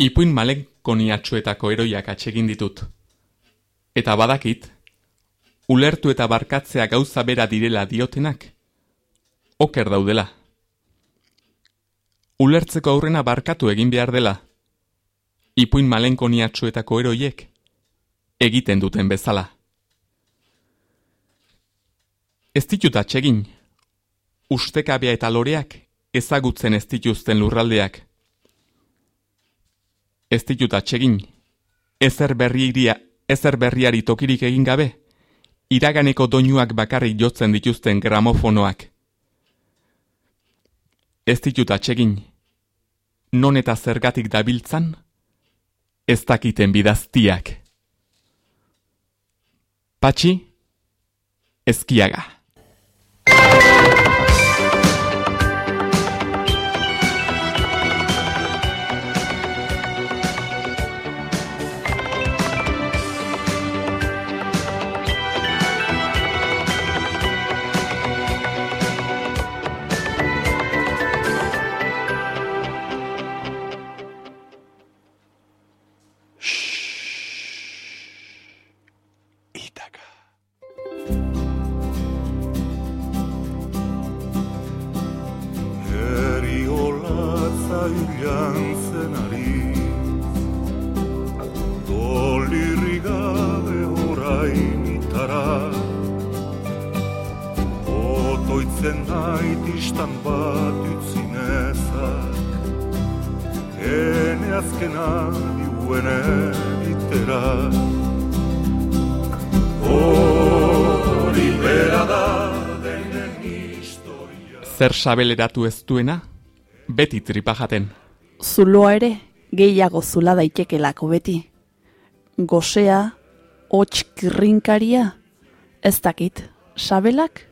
Ipuin malen koniatxuetako eroiak atsegin ditut. Eta badakit, ulertu eta barkatzea gauza bera direla diotenak, oker daudela. Ulertzeko aurrena barkatu egin behar dela, ipuin malen koniatxuetako eroiek, egiten duten bezala. Ez ditut atsegin, ustekabea eta loreak ezagutzen ez dituzten lurraldeak. Ez ditut atsegin, ezer berriria, ezer berriari tokirik egin gabe, iraganeko doinuak bakarrik jotzen dituzten gramofonoak. Ez ditut atsegin, non eta zergatik dabiltzan, ez dakiten bidaztiak. Patxi, ezkiaga. Sabeleratu ez duena, beti tripa jaten. Zuloa ere, gehiago zula daitekelako beti. Gosea, hots kirrinkaria, ez dakit, sabelak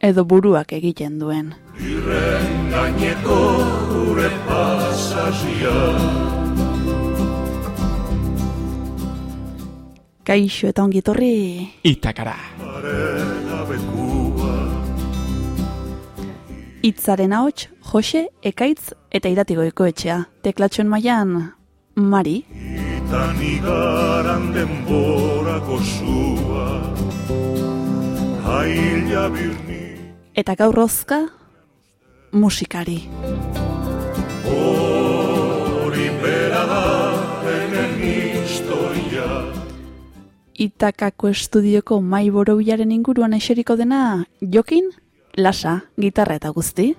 edo buruak egiten duen. Irren gaineko gure pasazia. Kaixo eta ongitorri. Itakara. Itzaren ahots, Jose, Ekaitz eta Iratiko ekoetxea. Teklatxoen mailan Mari. Itan igaran denborako zua, birni. Eta gaurrozka, musikari. Hori bera da, historia. Itakako estudioko maiboro inguruan eseriko dena, Jokin? Lasa, gitarra eta guzti.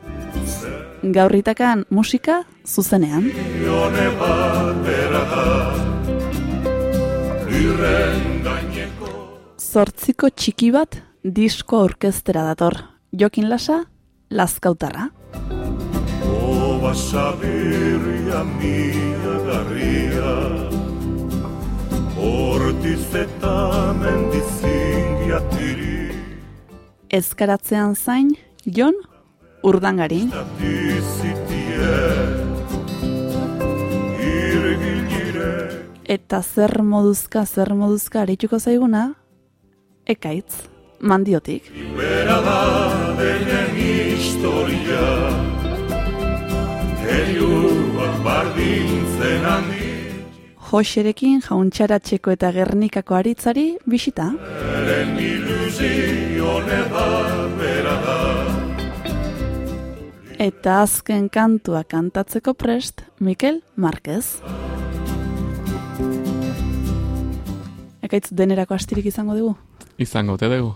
Gaurritakan musika zuzenean. Zortziko txiki bat disko orkestera dator. Jokin lasa, lazkautarra. Oba sabirria mila garria Hortiz eta mendizingia ezkaratzean zain, Jon Urdangari. Eta zer moduzka, zer moduzka arituko zaiguna, ekaitz, mandiotik. Ibera da denen historia, heliuak bardintzen handi. Joserekin jauntxaratzeko eta gernikako aritzari bisita. Eren Eta azken kantua kantatzeko prest, Mikel Marquez. Ekaitz denerako astirik izango dugu? Izango te dugu.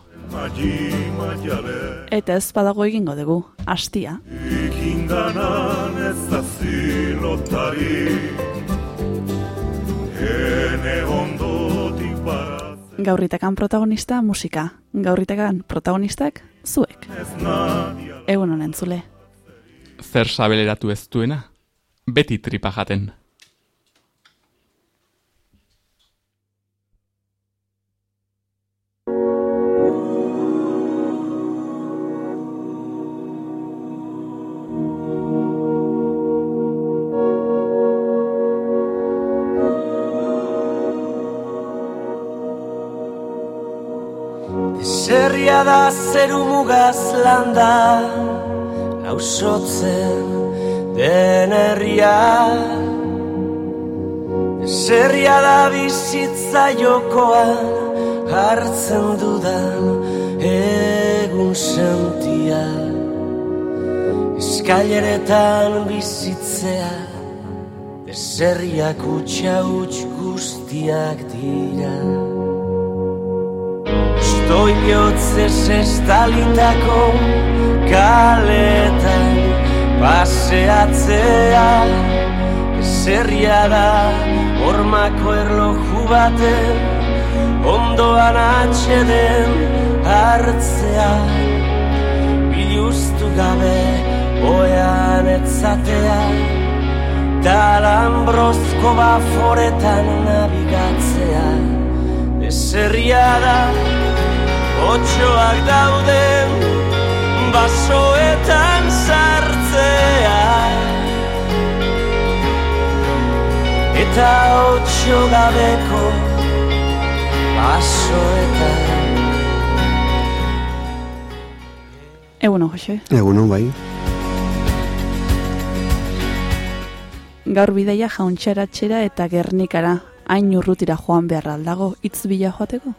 Eta ez badago egingo dugu, astia. Ikinganan ez da zilotari, Gaurritakan protagonista musika. Gaurritakan protagonistak zuek. Egun honen zule. Zer sabeleratu ez duena, beti tripa jaten. Zerria da zeru mugaz landa Lausotzen den herria. Zerria da bizitza jokoan hartzen dudan egun sentia. Eskaileretan bizitzea Zerriak utxa utx guztiak dira Stoi bihotzez estalitako kaletan. Paseatzea Zerria da hormako erloju baten ondoan atxeden hartzea. Biluztu gabe oean etzatea Talambrozko baforetan nabigatzea. Ezerria da Otxoak dauden Basoetan sartzea Eta otxo gabeko Basoetan Egunon, Jose. Egunon, bai. Gaur bidaia jauntxeratxera eta gernikara. Hain urrutira joan behar aldago, itz bila joateko?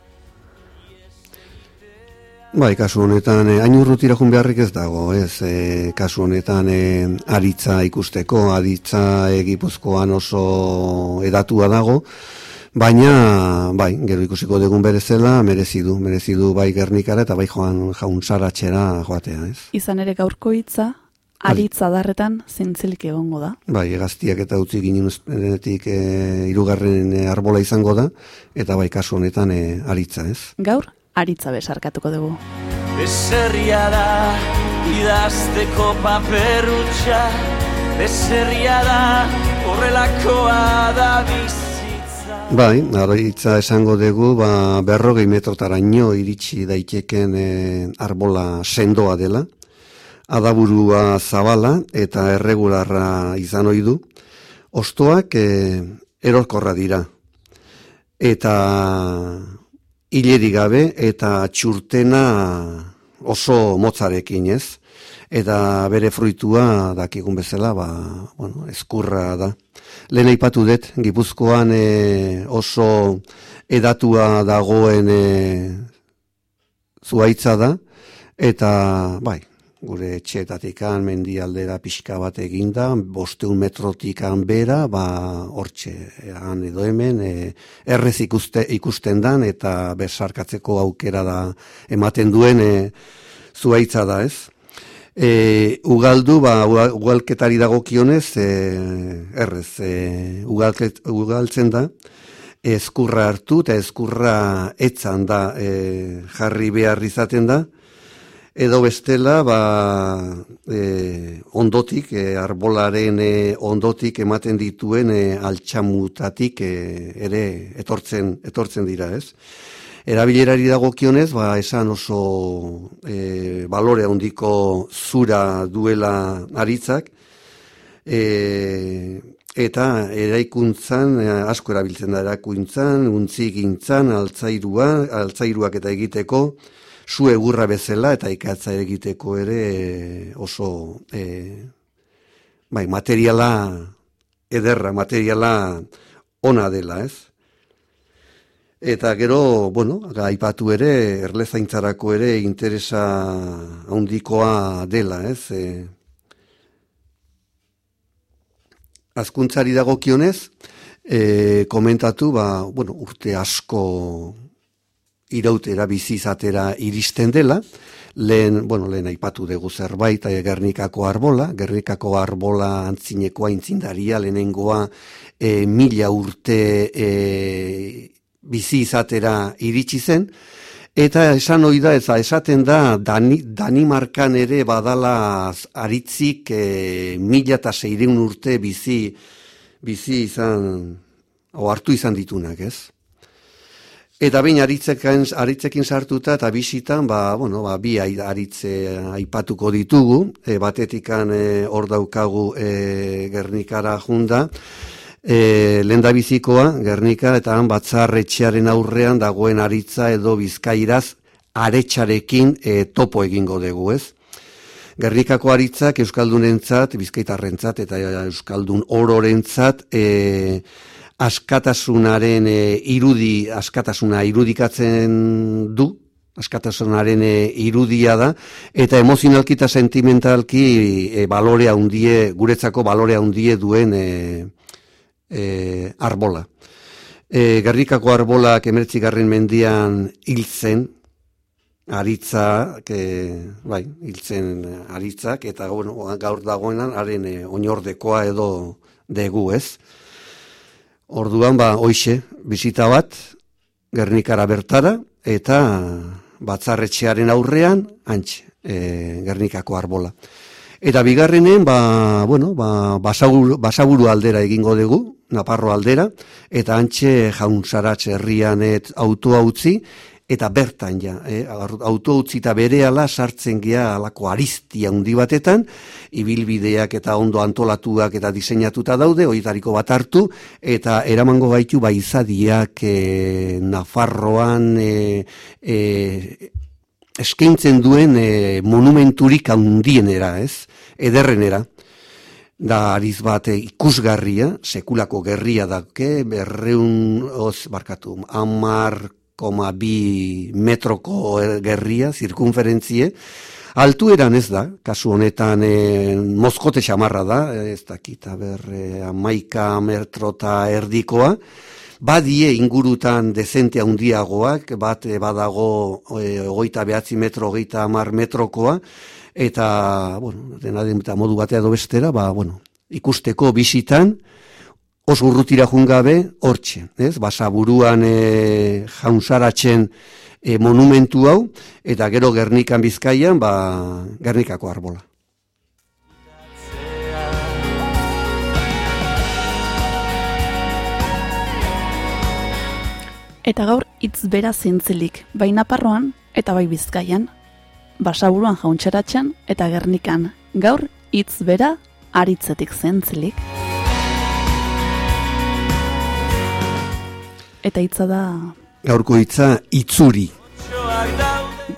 Bai, kasu honetan, eh, hain urrutira joan beharrik ez dago, ez, eh, kasu honetan eh, aritza ikusteko, aritza egipuzkoan oso edatua dago, baina, bai, gero ikusiko dugun berezela, merezi du, merezi du bai gernikara eta bai joan jauntzaratzera joatea, ez. Izan ere gaurko hitza, aritza darretan zintzilik egongo da. Bai, egaztiak eta utzi ginen uzpenetik e, irugarren eh, arbola izango da, eta bai kasu honetan e, aritza, ez. Gaur, aritza besarkatuko dugu. Beserria da idazteko paperutxa Beserria da horrelakoa da bizitza Bai, aritza esango dugu, ba, berrogei metrotaraino iritsi daiteken e, arbola sendoa dela, adaburua zabala eta erregularra izan ohi du. Ostoak e, erorkorra dira. Eta hileri gabe eta txurtena oso motzarekin, ez? Eta bere fruitua dakigun bezala, ba, bueno, eskurra da. Lehen aipatu dut, Gipuzkoan e, oso edatua dagoen e, zuaitza da, eta bai, gure etxeetatikan mendialdera pixka bat eginda, bosteun metrotikan bera, ba, hortxe, han edo hemen, e, errez ikuste, ikusten dan, eta besarkatzeko aukera da ematen duen e, zuaitza da, ez? E, ugaldu, ba, ugalketari dagokionez, e, errez, e, ugalket, ugaltzen da, eskurra hartu eta eskurra etzan da e, jarri behar izaten da, edo bestela ba, e, ondotik, e, arbolaren e, ondotik ematen dituen e, altxamutatik e, ere etortzen, etortzen dira, ez? Erabilerari dagokionez, ba, esan oso e, balore handiko zura duela aritzak, e, eta eraikuntzan e, asko erabiltzen da erakuntzan, untzigintzan, altzairua, altzairuak eta egiteko, zu egurra bezala eta ikatza egiteko ere oso e, bai, materiala ederra, materiala ona dela, ez? Eta gero, bueno, aipatu ere, erlezaintzarako ere interesa handikoa dela, ez? E, azkuntzari dagokionez, e, komentatu, ba, bueno, urte asko irautera bizizatera iristen dela, lehen, bueno, lehen aipatu dugu zerbait, e, Gernikako arbola, Gernikako arbola antzinekoa intzindaria, lehenengoa e, mila urte e, bizi izatera iritsi zen, eta esan hori da, eta esaten da, Dani, Danimarkan ere badala aritzik e, mila eta zeireun urte bizi, bizi izan, o hartu izan ditunak, ez? Eta bain aritzekin, aritzekin sartuta eta bisitan, ba, bueno, ba, bi aritze aipatuko ditugu, e, batetikan e, hor daukagu e, Gernikara junda, e, lenda bizikoa, Gernika, eta han batzarretxearen aurrean dagoen aritza edo bizkairaz aretsarekin e, topo egingo dugu, ez? Gernikako aritzak Euskaldunentzat, bizkaitarrentzat eta Euskaldun ororentzat e, askatasunaren e, irudi, askatasuna irudikatzen du, askatasunaren e, irudia da, eta emozionalki eta sentimentalki e, balorea undie, guretzako balorea undie duen e, e, arbola. E, Gerrikako arbolak emertzi garren mendian hiltzen, aritza, ke, bai, hiltzen aritzak, eta bueno, gaur dagoenan, haren e, oinordekoa edo degu ez. Orduan, ba, hoxe, bizita bat, Gernikara bertara, eta batzarretxearen aurrean, antxe, e, Gernikako arbola. Eta bigarrenen, ba, bueno, ba, basaburu, basaburu aldera egingo dugu, Naparro aldera, eta antxe jaunzaratz herrian et autoa utzi, eta bertan ja, eh, auto utzi eta bere ala sartzen gea alako aristia handi batetan, ibilbideak eta ondo antolatuak eta diseinatuta daude, oitariko bat hartu, eta eramango gaitu ba izadiak eh, Nafarroan eh, eh, eskaintzen duen eh, monumenturik handienera, ez? Ederrenera da ariz bat ikusgarria, sekulako gerria dake, berreun, oz, barkatu, amar koma bi metroko gerria, zirkunferentzie, altu eran ez da, kasu honetan e, mozkote xamarra da, ez dakita ber e, amaika metrota erdikoa, badie ingurutan dezente handiagoak, bat badago e, ogeita behatzi metro, ogeita amar metrokoa, eta, bueno, dena den modu batea do bestera, ba, bueno, ikusteko bisitan, oso urrutira jungabe, hortxe, ez? Basa buruan e, jaunsaratzen e, monumentu hau, eta gero Gernikan bizkaian, ba, Gernikako arbola. Eta gaur hitz bera zintzilik, bai naparroan eta bai bizkaian, basaburuan jauntxeratzen eta gernikan, gaur hitz bera aritzetik zentzilik. Eta hitza da... Gaurko hitza itzuri.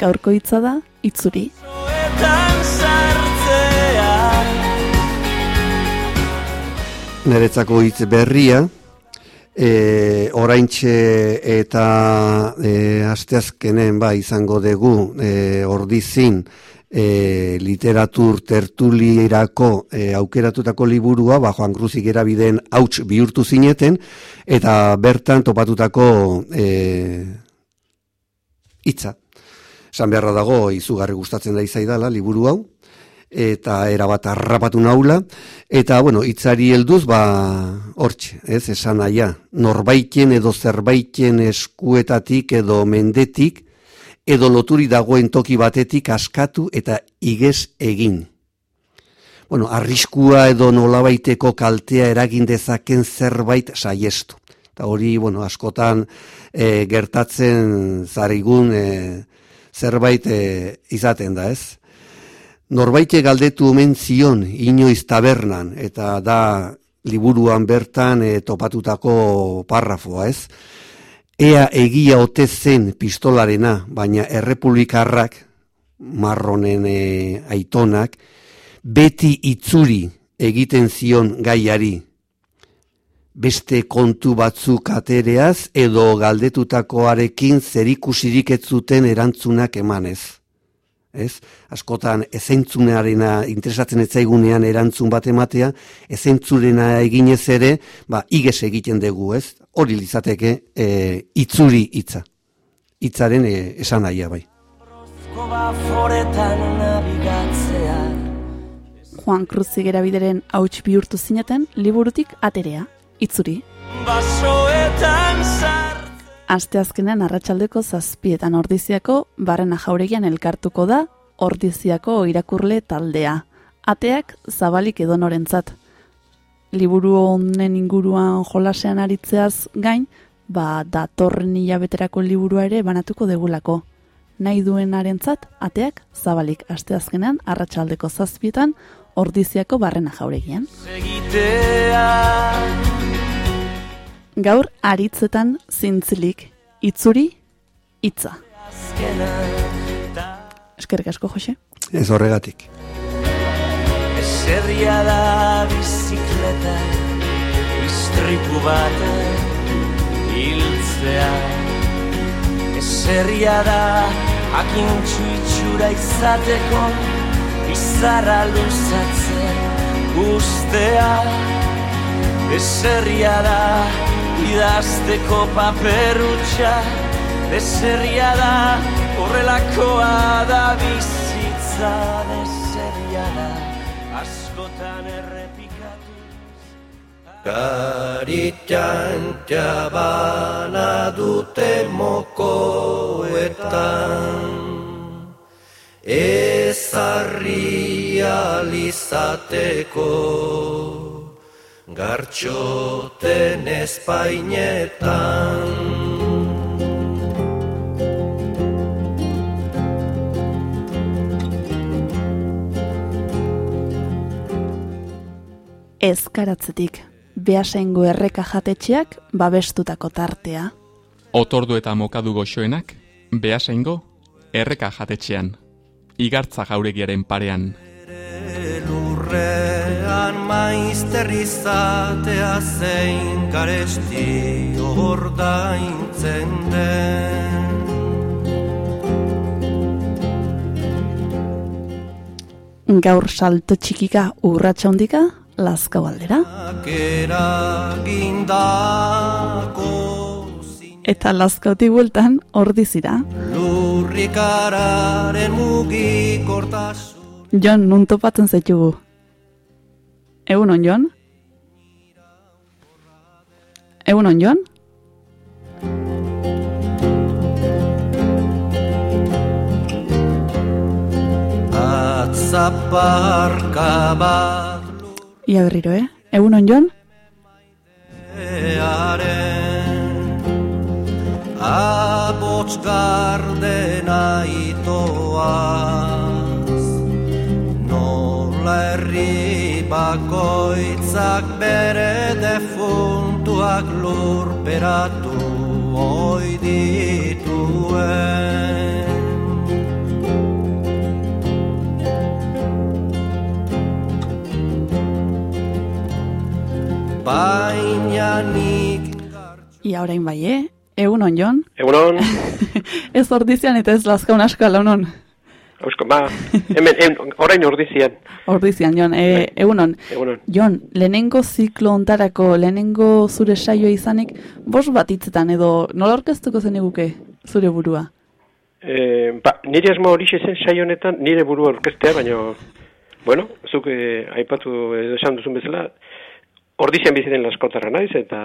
Gaurko hitza da itzuri. Neretzako hitz berria, e, oraintxe eta e, asteazkenen ba izango dugu e, ordizin e, literatur tertulierako e, aukeratutako liburua, ba, Joan Cruzik erabideen hauts bihurtu zineten, eta bertan topatutako e, hitza. San beharra dago, izugarri gustatzen da izaidala, liburu hau, eta erabat arrapatu naula, eta, bueno, itzari helduz, ba, hortxe, ez, esan aia, norbaiten edo zerbaiten eskuetatik edo mendetik, edo loturi dagoen toki batetik askatu eta igez egin. Bueno, arriskua edo nolabaiteko kaltea eragin dezaken zerbait saiestu. Eta hori, bueno, askotan e, gertatzen zarigun e, zerbait e, izaten da, ez? Norbaite galdetu omen zion inoiz tabernan, eta da liburuan bertan e, topatutako parrafoa, ez? Ea egia ote zen pistolarena, baina errepublikarrak, marronen e, aitonak, beti itzuri egiten zion gaiari. Beste kontu batzuk atereaz edo galdetutakoarekin zerikusirik ez zuten erantzunak emanez ez? Askotan ezentzunearena interesatzen ez zaigunean erantzun bat ematea, ezentzurena eginez ere, ba iges egiten dugu, ez? Hori lizateke e, itzuri hitza. Hitzaren e, esan nahia bai. Juan Cruz Zigera bideren hauts bihurtu zineten, liburutik aterea, itzuri. Basoetan Asteazkenean arratsaldeko zazpietan ordiziako barrena jauregian elkartuko da ordiziako irakurle taldea. Ateak zabalik edonorentzat. Liburu honen inguruan jolasean aritzeaz gain, ba datorren hilabeterako liburua ere banatuko degulako. Nahi duen arentzat, ateak zabalik asteazkenean arratsaldeko zazpietan ordiziako barrena jauregian. Gaur aritzetan zintzilik, itzuri, itza. Eskerrik asko, Jose? Ez horregatik. Eserria da bizikleta, istripu bate hiltzea. Eserria da hakin txuitxura izateko izarra luzatzen ustea Eserria da idazteko paperutxa Eserria da horrelakoa da bizitza Eserria da askotan errepikatu. Karitxan txabana dute mokoetan. Ezarri alizateko gartxoten espainetan. Ezkaratzetik, behasengo erreka jatetxeak babestutako tartea. Otordu eta mokadu goxoenak, behasengo erreka jatetxean igartza jauregiaren parean. Lurrean maizter izatea zein garesti ordaintzen den. Gaur salto txikika urratxa hondika, lazka baldera. Eta lazkauti bueltan ordizira. Lurrikararen mugikortasun Jon, nun topatzen zaitugu? Egun on, Jon? Egun on, Jon? Atzaparka bat Ia berriro, eh? Egun on, Jon? Abots gardena itoaz Nola herri bakoitzak bere defuntuak lurperatu oi dituen Baina nik Ia orain bai, eh? Egun on, Jon? Egun on. ez ordizian eta ez lazkaun asko launon. Eusko, ba, hemen, orain ordizian. Ordizian, Jon. E, bai. egun on. On. Jon, lehenengo ziklo ontarako, lehenengo zure saioa izanik, bos bat hitzetan edo nola orkestuko zen eguke zure burua? E, ba, nire asmo hori zen saio honetan, nire burua orkestea, baina, bueno, zuk eh, aipatu edo esan duzun bezala, ordizian biziten laskotarra naiz, eta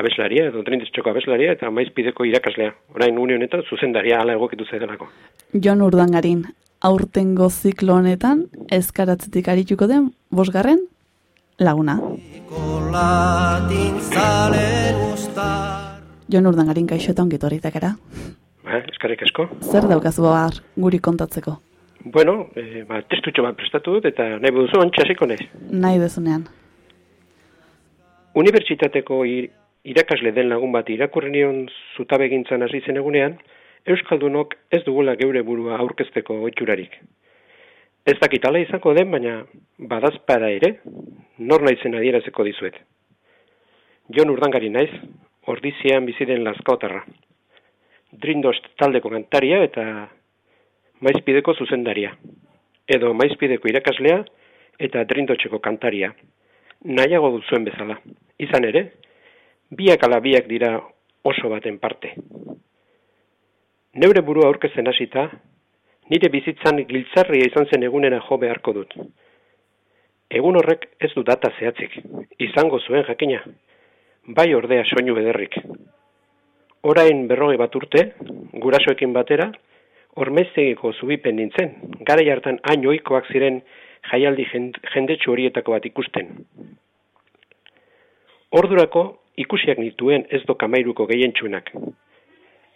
abeslaria, edo trintiztxoko abeslaria, eta maizpideko irakaslea. Orain une honetan, zuzendaria ala egokitu zaidelako. Jon Urdangarin, aurtengo ziklo honetan, ezkaratzetik arituko den, bosgarren, laguna. Jon Urdangarin, kaixo eta ongitu horretak Ba, eskarek asko. Zer daukazu bar, guri kontatzeko? Bueno, e, ba, testutxo bat prestatu dut, eta nahi buduzu antxasiko nahi. Nahi dezunean. Unibertsitateko irakasle den lagun bat irakurrenion zutabe gintzan hasi zen egunean, Euskaldunok ez dugula geure burua aurkezteko oiturarik. Ez dakitala izango den, baina badazpara ere, nor naizen adierazeko dizuet. Jon urdangari naiz, ordizian biziden lazkaotarra. Drindost taldeko kantaria eta maizpideko zuzendaria. Edo maizpideko irakaslea eta drindotxeko kantaria. Nahiago duzuen bezala. Izan ere, biak ala biak dira oso baten parte. Neure burua aurkezen hasita, nire bizitzan giltzarria izan zen egunera jo beharko dut. Egun horrek ez du data zehatzik, izango zuen jakina, bai ordea soinu bederrik. Orain berroge bat urte, gurasoekin batera, ormeztegiko zubipen nintzen, gara hartan hain oikoak ziren jaialdi jendetsu horietako bat ikusten. Ordurako ikusiak nituen ez do kamairuko gehientsunak.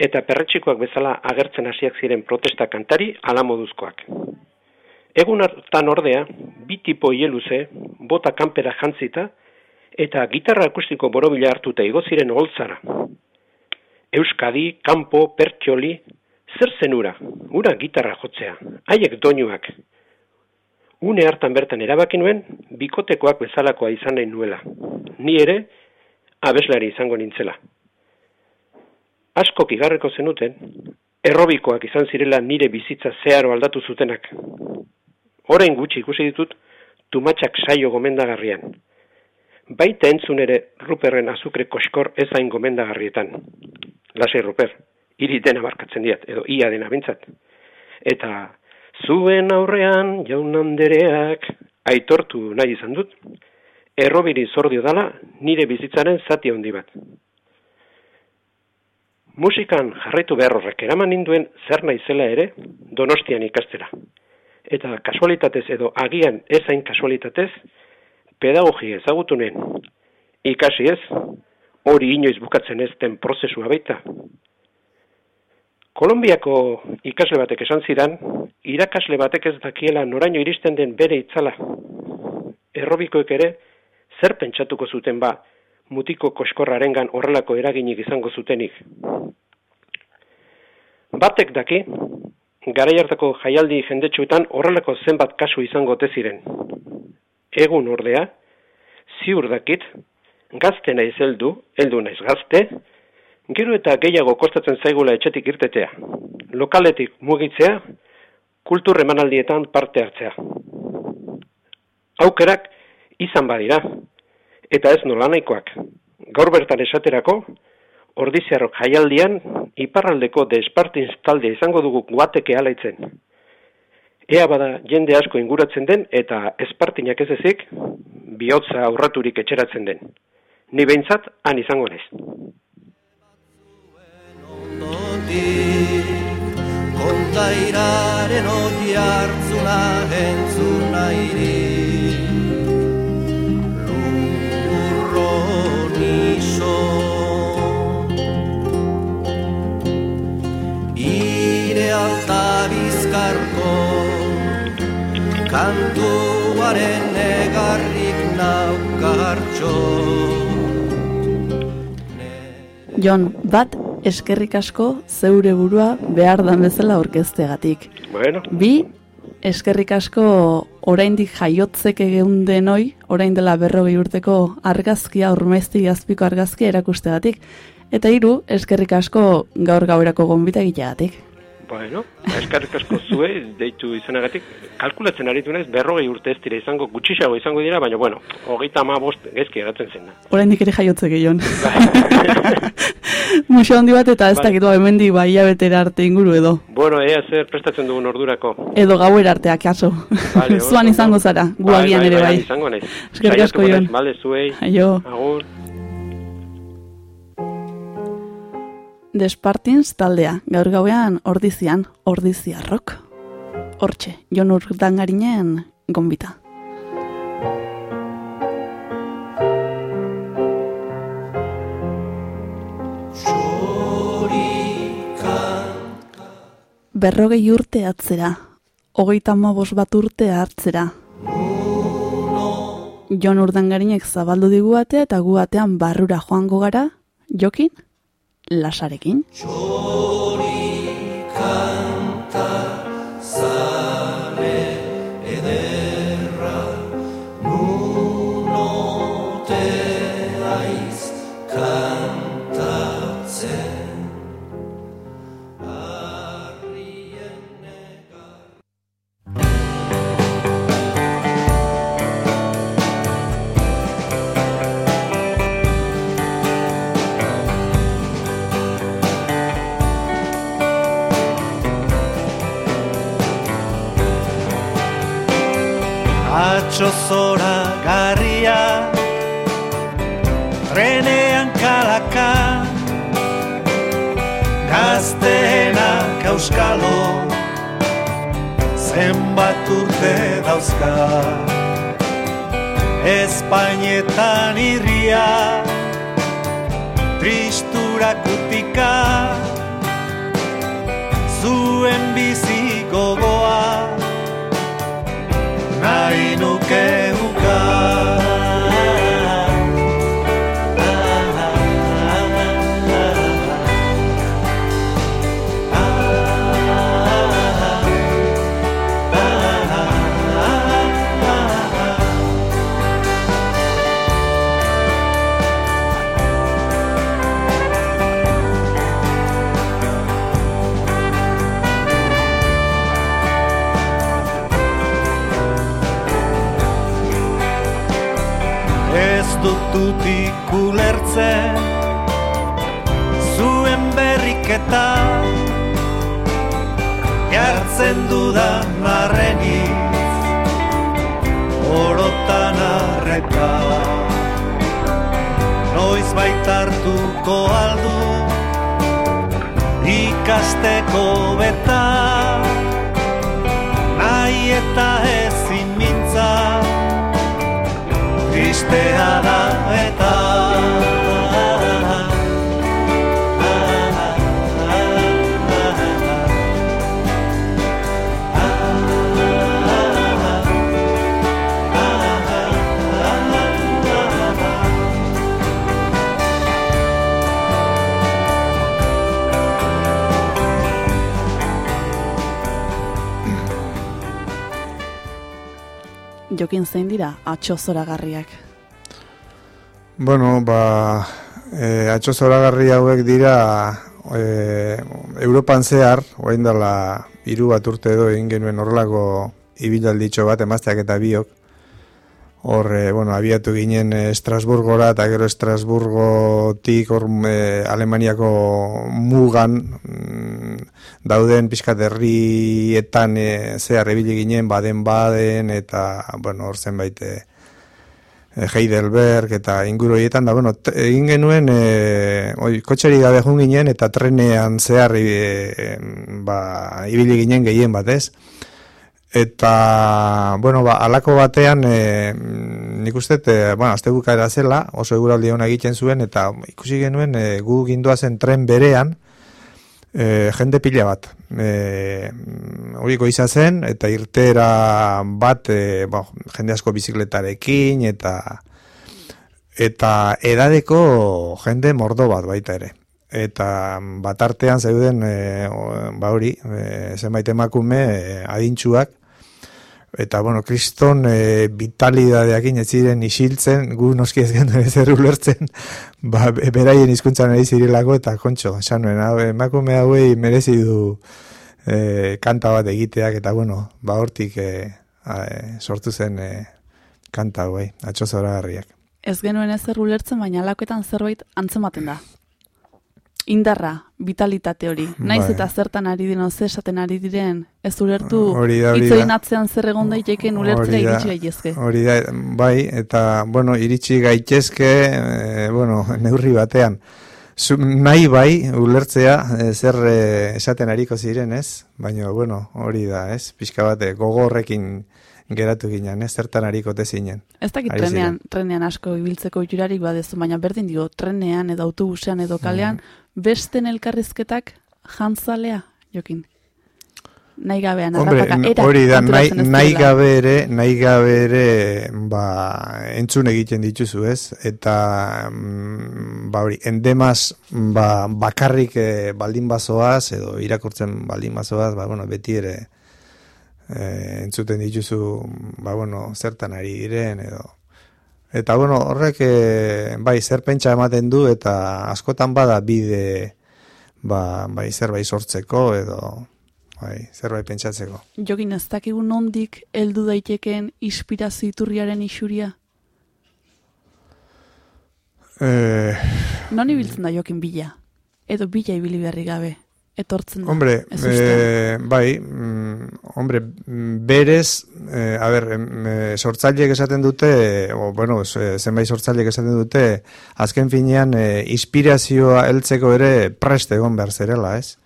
Eta perretxikoak bezala agertzen hasiak ziren protesta kantari alamoduzkoak. Egun hartan ordea, bi tipo hieluze, bota kanpera jantzita, eta gitarra akustiko borobila hartuta igo ziren holtzara. Euskadi, kanpo, pertxoli, zer zen ura, ura gitarra jotzea, haiek doinuak. Une hartan bertan erabaki nuen, bikotekoak bezalakoa izan nahi nuela. Ni ere, abeslari izango nintzela. Askok igarreko zenuten, errobikoak izan zirela nire bizitza zeharo aldatu zutenak. Horein gutxi ikusi ditut, tumatxak saio gomendagarrian. Baita entzun ere Ruperren azukre koskor ezain gomendagarrietan. Lasei Ruper, hiri dena barkatzen diat, edo ia dena bintzat. Eta zuen aurrean jaunandereak aitortu nahi izan dut, errobiri zordio dala nire bizitzaren zati handi bat. Musikan jarraitu behar horrek eraman ninduen zer naizela ere donostian ikastera. Eta kasualitatez edo agian ezain kasualitatez, pedagogi ezagutunen, ikasi ez, hori inoiz bukatzen ez den prozesua baita. Kolombiako ikasle batek esan zidan, irakasle batek ez dakiela noraino iristen den bere itzala. Errobikoek ere, zer pentsatuko zuten ba, mutiko koskorrarengan horrelako eraginik izango zutenik. Batek daki, gara hartako jaialdi jendetsuetan horrelako zenbat kasu izango ziren. Egun ordea, ziur dakit, gazte naiz heldu, heldu naiz gazte, gero eta gehiago kostatzen zaigula etxetik irtetea. Lokaletik mugitzea, kultur emanaldietan parte hartzea. Aukerak izan badira, eta ez nola nahikoak. Gaur bertan esaterako, ordiziarrok jaialdian, iparraldeko despartin talde izango dugu guateke alaitzen. Ea bada jende asko inguratzen den eta espartinak ez ezik, bihotza aurraturik etxeratzen den. Ni behintzat, han izango Kontairaren odi hartzuna entzuna kantuaren negarrik naukartxo Jon, bat eskerrik asko zeure burua behar dan bezala orkestegatik. Bueno. Bi, eskerrik asko oraindik jaiotzek egun denoi, orain dela berrogei urteko argazkia, urmezti azpiko argazkia erakustegatik. Eta hiru, eskerrik asko gaur gaurako gonbita egiteagatik. Bueno, eskarrik asko zue, deitu izanagatik, kalkulatzen aritu naiz, berrogei urte ez dira izango, gutxisago izango dira, baina bueno, hogeita ama bost gezki egatzen zen. Horain ere jaiotze gehion. Muxo handi bat eta ez bai. dakitu hemen di bai abetera arte inguru edo. Bueno, ea zer prestatzen dugun ordurako. Edo gauer arteak aso. Vale, Zuan izango zara, guagian bai, bai, ere bai. Izango naiz. Eskerrik asko, Jon. Vale, zuei. Aio. Agur. Despartins taldea, gaur gauean ordizian, ordiziarrok. Hortxe, jon urdangarinen gombita. Berrogei urte atzera, hogeita mabos bat urte hartzera. Jon urdangarinek zabaldu diguatea eta guatean barrura joango gara, jokin? Lasarekin. Atxo atxo zoragarriak? Bueno, ba, e, atxo zoragarri hauek dira e, Europan zehar, oain dela iru bat urte edo egin genuen horrelako ibilalditxo bat emazteak eta biok, hor, e, bueno, abiatu ginen e, Estrasburgora eta gero Estrasburgotik hor e, Alemaniako mugan mm, dauden pixkat herrietan e, zehar ebili ginen baden-baden eta, bueno, hor zenbait e, Heidelberg eta inguruietan, da, bueno, egin genuen e, oi, kotxeri gabe jun ginen eta trenean zehar e, ba, ibili ginen gehien bat, ez? Eta, bueno, ba, alako batean, e, nik uste, e, bueno, azte bukaera zela, oso eguraldi hona egiten zuen, eta ikusi genuen, e, gu gindua zen tren berean, e, jende pila bat. E, hori goiza zen, eta irtera bat, e, bo, jende asko bizikletarekin, eta eta edadeko jende mordo bat baita ere. Eta bat artean zeuden, e, ba hori, e, zenbait emakume e, adintxuak, eta bueno, kriston e, vitalidadeakin ez ziren isiltzen, gu noski ez gendu ez ulertzen, ba, beraien hizkuntzan ari zirelako, eta kontxo, sanuen, emakume hauei merezi du e, kanta bat egiteak, eta bueno, ba hortik e, sortu zen e, kanta hauei, atxo zora. Ez genuen ez ulertzen, baina alakoetan zerbait antzematen da indarra, vitalitate hori. Naiz bai. eta zertan ari dino, ze esaten ari diren, ez ulertu, itzoin atzean zer egon daiteken ulertzera iritsi gaitezke. Hori da, bai, eta, bueno, iritsi gaitezke, e, bueno, neurri batean. Zu, nahi bai, ulertzea, e, zer e, esaten ariko ziren, ez? Baina, bueno, hori da, ez? Pixka bate, gogorrekin geratu ginen, ez zertan hariko tezinen. Ez dakit trenean, trenean asko ibiltzeko iturarik badezu, baina berdin dio, trenean edo autobusean edo kalean, mm. besten elkarrizketak jantzalea, jokin? Nahi gabean, Hombre, hori da, nahi, nahi gabe ere, nahi gabe ere, ba, entzun egiten dituzu, ez? Eta, mm, ba, hori, endemaz, ba, bakarrik eh, baldin bazoaz, edo irakurtzen baldin bazoaz, ba, bueno, beti ere, e, entzuten dituzu ba, bueno, zertan ari diren edo eta bueno, horrek e, bai zer pentsa ematen du eta askotan bada bide ba, bai zerbait sortzeko edo bai zerbait pentsatzeko Jogin ez dakigu nondik heldu daiteken inspirazio iturriaren isuria Eh, non ibiltzen da jokin bila? Edo bila ibili beharri gabe? Etortzen da. Hombre, e, bai, mm, hombre, berez, e, a ber, e, sortzaileek esaten dute, o, bueno, zenbait sortzaileek esaten dute, azken finean, e, inspirazioa heltzeko ere prest egon behar zerela, ez?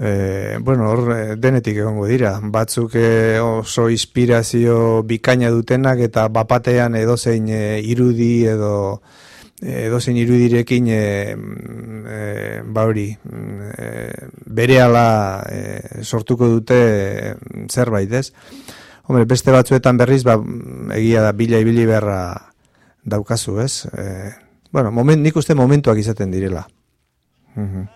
E, bueno, hor denetik egongo dira. Batzuk oso inspirazio bikaina dutenak eta bapatean edozein e, irudi edo edo zein irudirekin e, e, ba hori e, bere ala e, sortuko dute zerbait ez? Hombre, beste batzuetan berriz ba, egia da bila ibili beharra daukazu ez? E, bueno, moment, nik uste momentuak izaten direla. Mm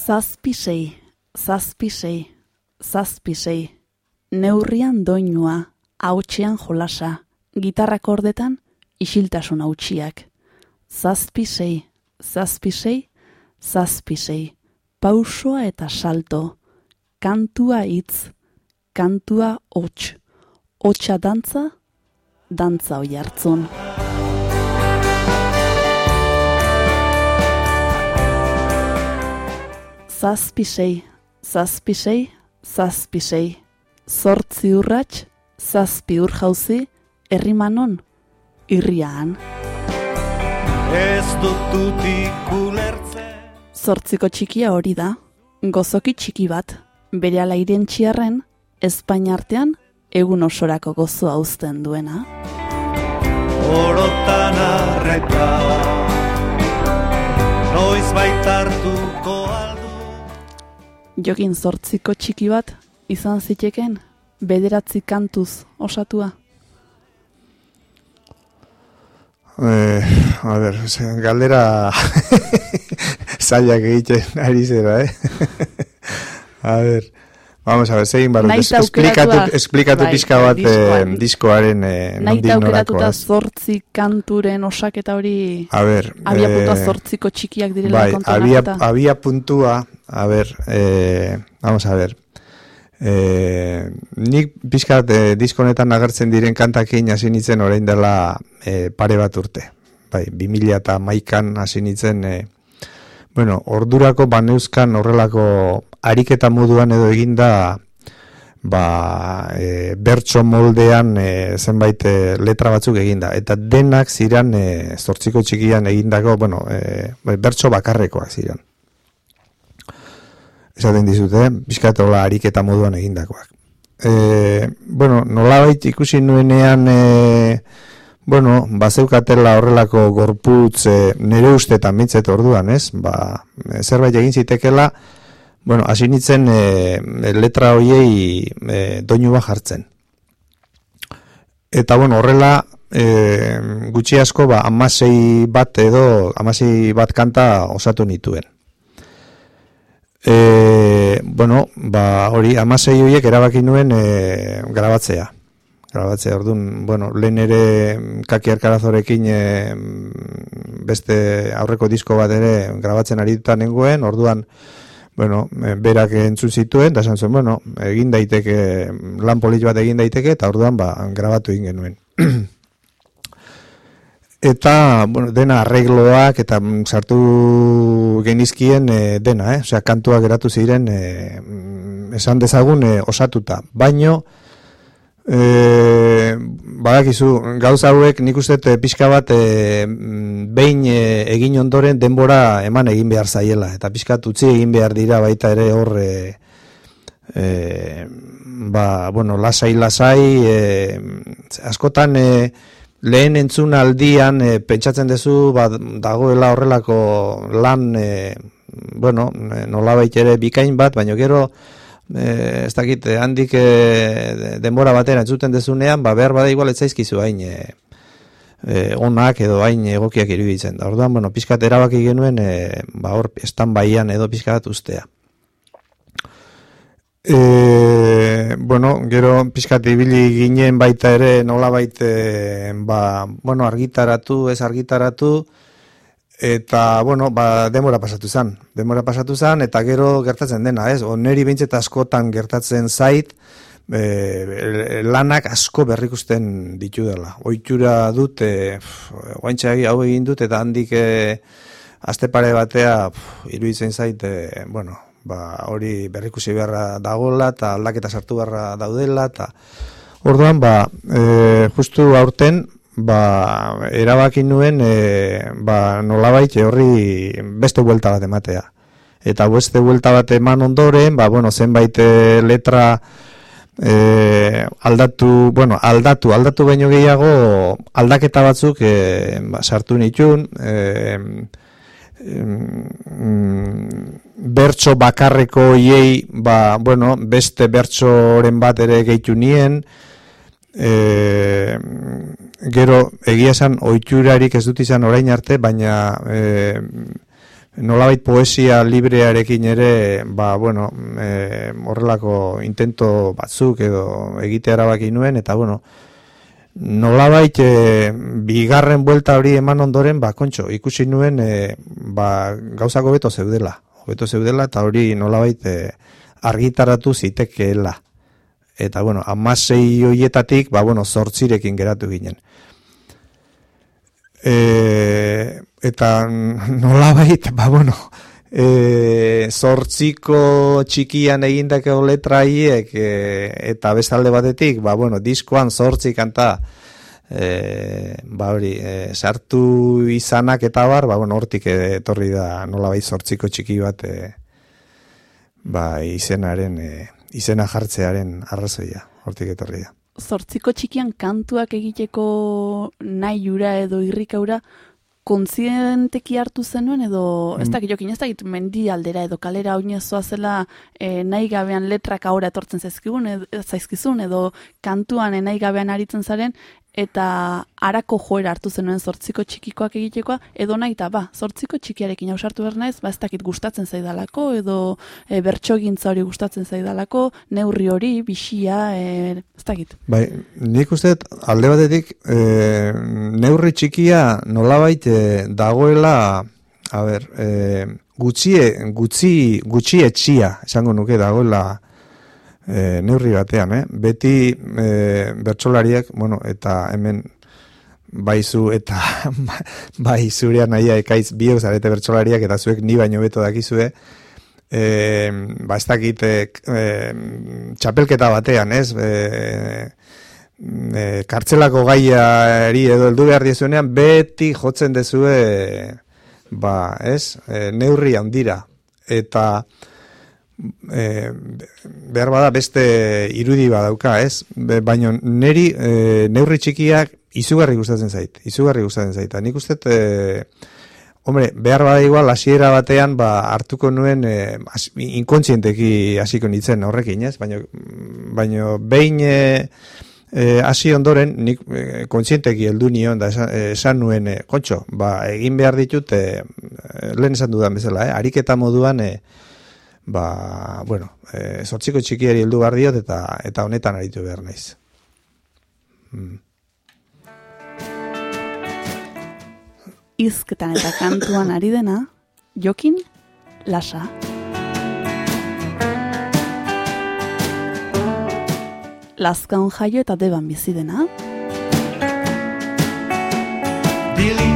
Zazpisei, zazpisei, zazpisei, neurrian doinua, hautxean jolasa, gitarrak ordetan, isiltasun hautsiak. Zazpi sei, zazpi sei, zazpi sei, pausoa eta salto, kantua hitz, kantua hots, hotsa dantza, dantza hoi hartzun. Zazpisei, zazpisei, zazpisei, zortzi urrats, zazpi ur jauzi, errimanon, irriaan. Ez dututik ulertzen Zortziko txikia hori da, gozoki txiki bat, bere alairen txiarren, Espainia artean, egun osorako gozoa uzten duena. Orotan arreta Noiz baitartuko aldu Jogin zortziko txiki bat, izan ziteken, bederatzi kantuz osatua. Eh, a ber, galdera zailak egiten ari zera, eh? a ber, vamos a ver, Nahi es, eta esplikatu, esplikatu bai, pixka bat diskoan. eh, diskoaren eh, Nahi nondik eta aukeratuta norakoa. zortzi kanturen osaketa hori A ber, abia puntua eh, zortziko txikiak direla Bai, kontuan había, hartuta. había puntua, a ver, eh, vamos a ver, eh, nik pixkat eh, diskonetan agertzen diren kantakin hasi nintzen orain dela eh, pare bat urte. Bai, 2000 eta maikan hasi nintzen, eh, bueno, ordurako baneuzkan horrelako ariketa moduan edo eginda ba, e, bertso moldean e, zenbait e, letra batzuk eginda. Eta denak ziren e, zortziko txikian egindako, bueno, e, bertso bakarrekoak ziren. Esaten dizute, bizkatola ariketa moduan egindakoak. E, bueno, nolabait ikusi nuenean, e, bueno, bazeukatela horrelako gorputz e, nire ustetan mintzet orduan, ez? Ba, zerbait egin zitekela, bueno, hasi nintzen e, letra hoiei e, doinu bat jartzen. Eta, bueno, horrela, e, gutxi asko, ba, amasei bat edo, amasei bat kanta osatu nituen. E, bueno, ba, hori, amasei horiek erabaki nuen e, grabatzea. Grabatzea, orduan, bueno, lehen ere kaki arkarazorekin e, beste aurreko disko bat ere grabatzen ari dutan nengoen, orduan, bueno, berak entzun zituen, da zuen, bueno, egin daiteke, lan polit bat egin daiteke, eta orduan, ba, grabatu egin genuen. eta, bueno, dena arregloak, eta sartu genizkien e, dena, eh? Osea, kantuak geratu ziren, e, esan dezagun, e, osatuta. Baino, E, badakizu, gauza hauek nik uste pixka bat e, behin e, egin ondoren denbora eman egin behar zaiela eta pixka utzi egin behar dira baita ere hor e, e, ba, bueno, lasai lasai e, askotan e, lehen entzun aldian e, pentsatzen duzu ba, dagoela horrelako lan e, bueno, nolabait ere bikain bat, baina gero e, ez dakit, eh, handik e, denbora batera entzuten dezunean, ba, behar bada igual etzaizkizu hain e, e, onak edo hain egokiak iruditzen. Da, orduan, bueno, pizkat erabaki genuen, e, ba, hor, estan baian edo pizkat ustea. E, bueno, gero pizkat ibili ginen baita ere nola baite, ba, bueno, argitaratu, ez argitaratu, Eta, bueno, ba, demora pasatu zen. Demora pasatu zen, eta gero gertatzen dena, ez? Oneri behintzet askotan gertatzen zait, e, lanak asko berrikusten ditu dela. Oitura dut, e, oaintxeagi hau egin dut, eta handik e, aste pare batea, pf, iruditzen zait, e, bueno, ba, hori berrikusi beharra dagoela, eta aldaketa sartu beharra daudela, eta orduan, ba, e, justu aurten, ba, erabaki nuen e, ba, nolabait horri beste buelta bat ematea. Eta beste buelta bat eman ondoren, ba, bueno, zenbait e, letra e, aldatu, bueno, aldatu, aldatu baino gehiago aldaketa batzuk e, ba, sartu nitun, e, bertso bakarreko hiei, ba, bueno, beste bertsoren bat ere gehitu nien, e, gero egia esan oiturarik ez dut izan orain arte, baina e, nolabait poesia librearekin ere, ba, bueno, e, horrelako intento batzuk edo egitea erabaki nuen, eta bueno, nolabait e, bigarren buelta hori eman ondoren, ba, kontxo, ikusi nuen, e, ba, gauzako beto zeudela, beto zeudela, eta hori nolabait e, argitaratu zitekeela eta bueno, amasei hoietatik, ba bueno, zortzirekin geratu ginen. E, eta nola bait, ba bueno, e, zortziko txikian egindako letraiek e, eta bezalde batetik, ba bueno, diskoan zortzi kanta, e, ba hori, e, sartu izanak eta bar, ba bueno, hortik etorri da nola bai zortziko txiki bat, e, ba izenaren, e, izena jartzearen arrazoia, hortik etorri da. Zortziko txikian kantuak egiteko nahi jura edo irrikaura, kontzienteki hartu zenuen edo ez mm. dakit jokin ez dakit mendi aldera edo kalera oinezoa zela e, nahi gabean letrak ahora etortzen zaizkigun edo, zaizkizun edo kantuan e, nahi gabean aritzen zaren eta arako joera hartu zenuen zortziko txikikoak egitekoa, edo nahi eta ba, zortziko txikiarekin hausartu behar naiz, ba ez dakit gustatzen zaidalako, edo e, bertxogintza hori gustatzen zaidalako, neurri hori, bixia, e, ez dakit. Bai, nik uste alde batetik, e, neurri txikia nolabait e, dagoela, a ber, e, gutxie, gutxi, gutxi etxia, esango nuke dagoela, e, neurri batean, eh? beti e, bertsolariak, bueno, eta hemen baizu eta bai zurean nahia ekaiz biok zarete bertsolariak eta zuek ni baino beto dakizue, e, ba ez dakitek e, txapelketa batean, ez? E, e, kartzelako gaiari edo heldu behar diezuenean beti jotzen dezue ba, ez? E, neurri handira. Eta e, behar bada beste irudi badauka, ez? Be, baina neri e, neurri txikiak izugarri gustatzen zait, izugarri gustatzen zait. Nik uste, e, hombre, behar bada igual, hasiera batean, ba, hartuko nuen e, as, inkontzienteki hasiko nintzen horrekin, ez? Baina, baina behin e, hasi ondoren, nik e, kontzienteki heldu nion, da esan, nuen, e, kontxo, ba, egin behar ditut, e, lehen esan dudan bezala, eh? ariketa moduan, e, ba, bueno, e, sortziko txikiari heldu behar diot eta eta honetan aritu behar naiz. Hmm. Izketan eta kantuan ari dena, jokin, lasa. Lazkan jaio eta deban bizi dena. Dili,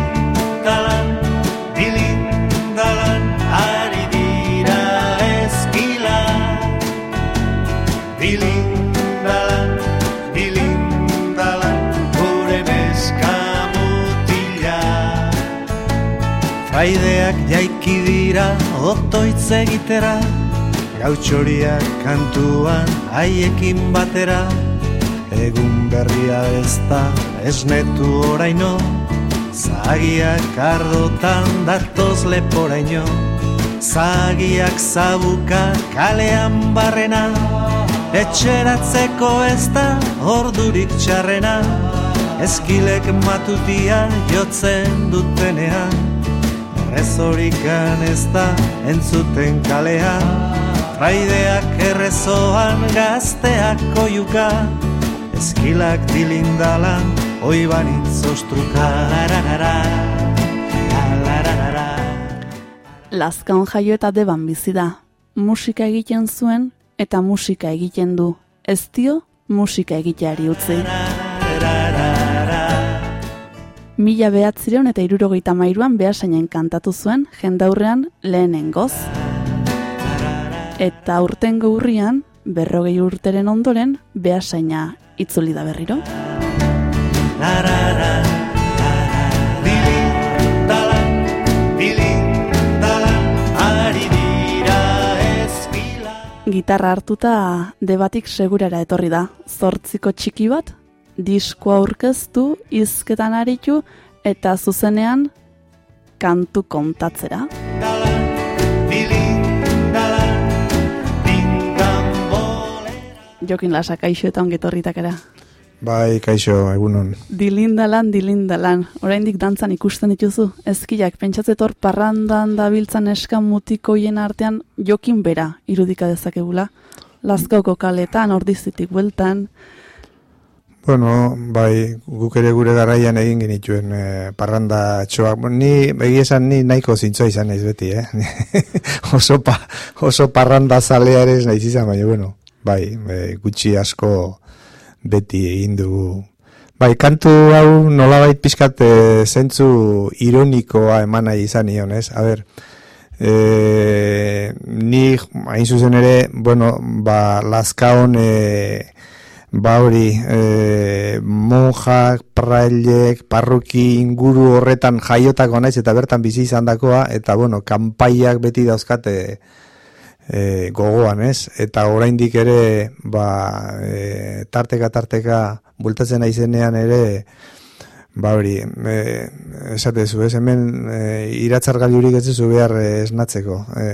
Fraideak jaiki dira, otoitz egitera. Gautxoriak kantuan, haiekin batera. Egun berria ez da, esnetu oraino. Zagiak ardotan datoz leporaino. Zagiak zabuka kalean barrena. Etxeratzeko ez da ordurik txarrena. Eskilek matutia jotzen dutenean Errezorikan ez da entzuten kalean Traideak errezoan gazteak oiuka Eskilak dilindalan oi banitz ostruka Lazkan jaio eta deban bizi da. Musika egiten zuen eta musika egiten du. Ez dio musika egiteari utzi. Mila behatzireun eta irurogeita mairuan behasainen kantatu zuen jendaurrean lehenen goz. Eta urten gaurrian, berrogei urteren ondoren, behasaina itzuli da berriro. gitarra hartuta debatik segurara etorri da. Zortziko txiki bat, disko aurkeztu, izketan aritu, eta zuzenean kantu kontatzera. Jokin lasak aixo eta ongetorritak era. Bai, kaixo, egunon. Dilindalan, dilindalan. Oraindik dantzan ikusten dituzu. Ezkiak, pentsatzetor parrandan dabiltzan eskan mutikoien artean jokin bera irudika dezakegula. Lazkauko kaletan, ordizitik bueltan. Bueno, bai, guk ere gure garaian egin genituen eh, parranda txoak. Ni, begi esan, ni nahiko zintzoa izan naiz beti, eh? oso, pa, oso parranda zalea ere naiz izan, baina, bueno, bai, e, gutxi asko beti egin dugu. Bai, kantu hau nolabait pizkat e, zentzu ironikoa eman nahi izan nion, ez? A ber, e, ni hain zuzen ere, bueno, ba, lazkaon e, ba hori, e, monjak, prailek, parruki inguru horretan jaiotako naiz eta bertan bizi izan dakoa, eta bueno, kanpaiak beti dauzkate e, gogoan, ez? Eta oraindik ere, ba, e, tarteka, tarteka, bultatzen aizenean ere, ba hori, e, esatezu, ez? Hemen e, iratzar ez behar e, esnatzeko. E,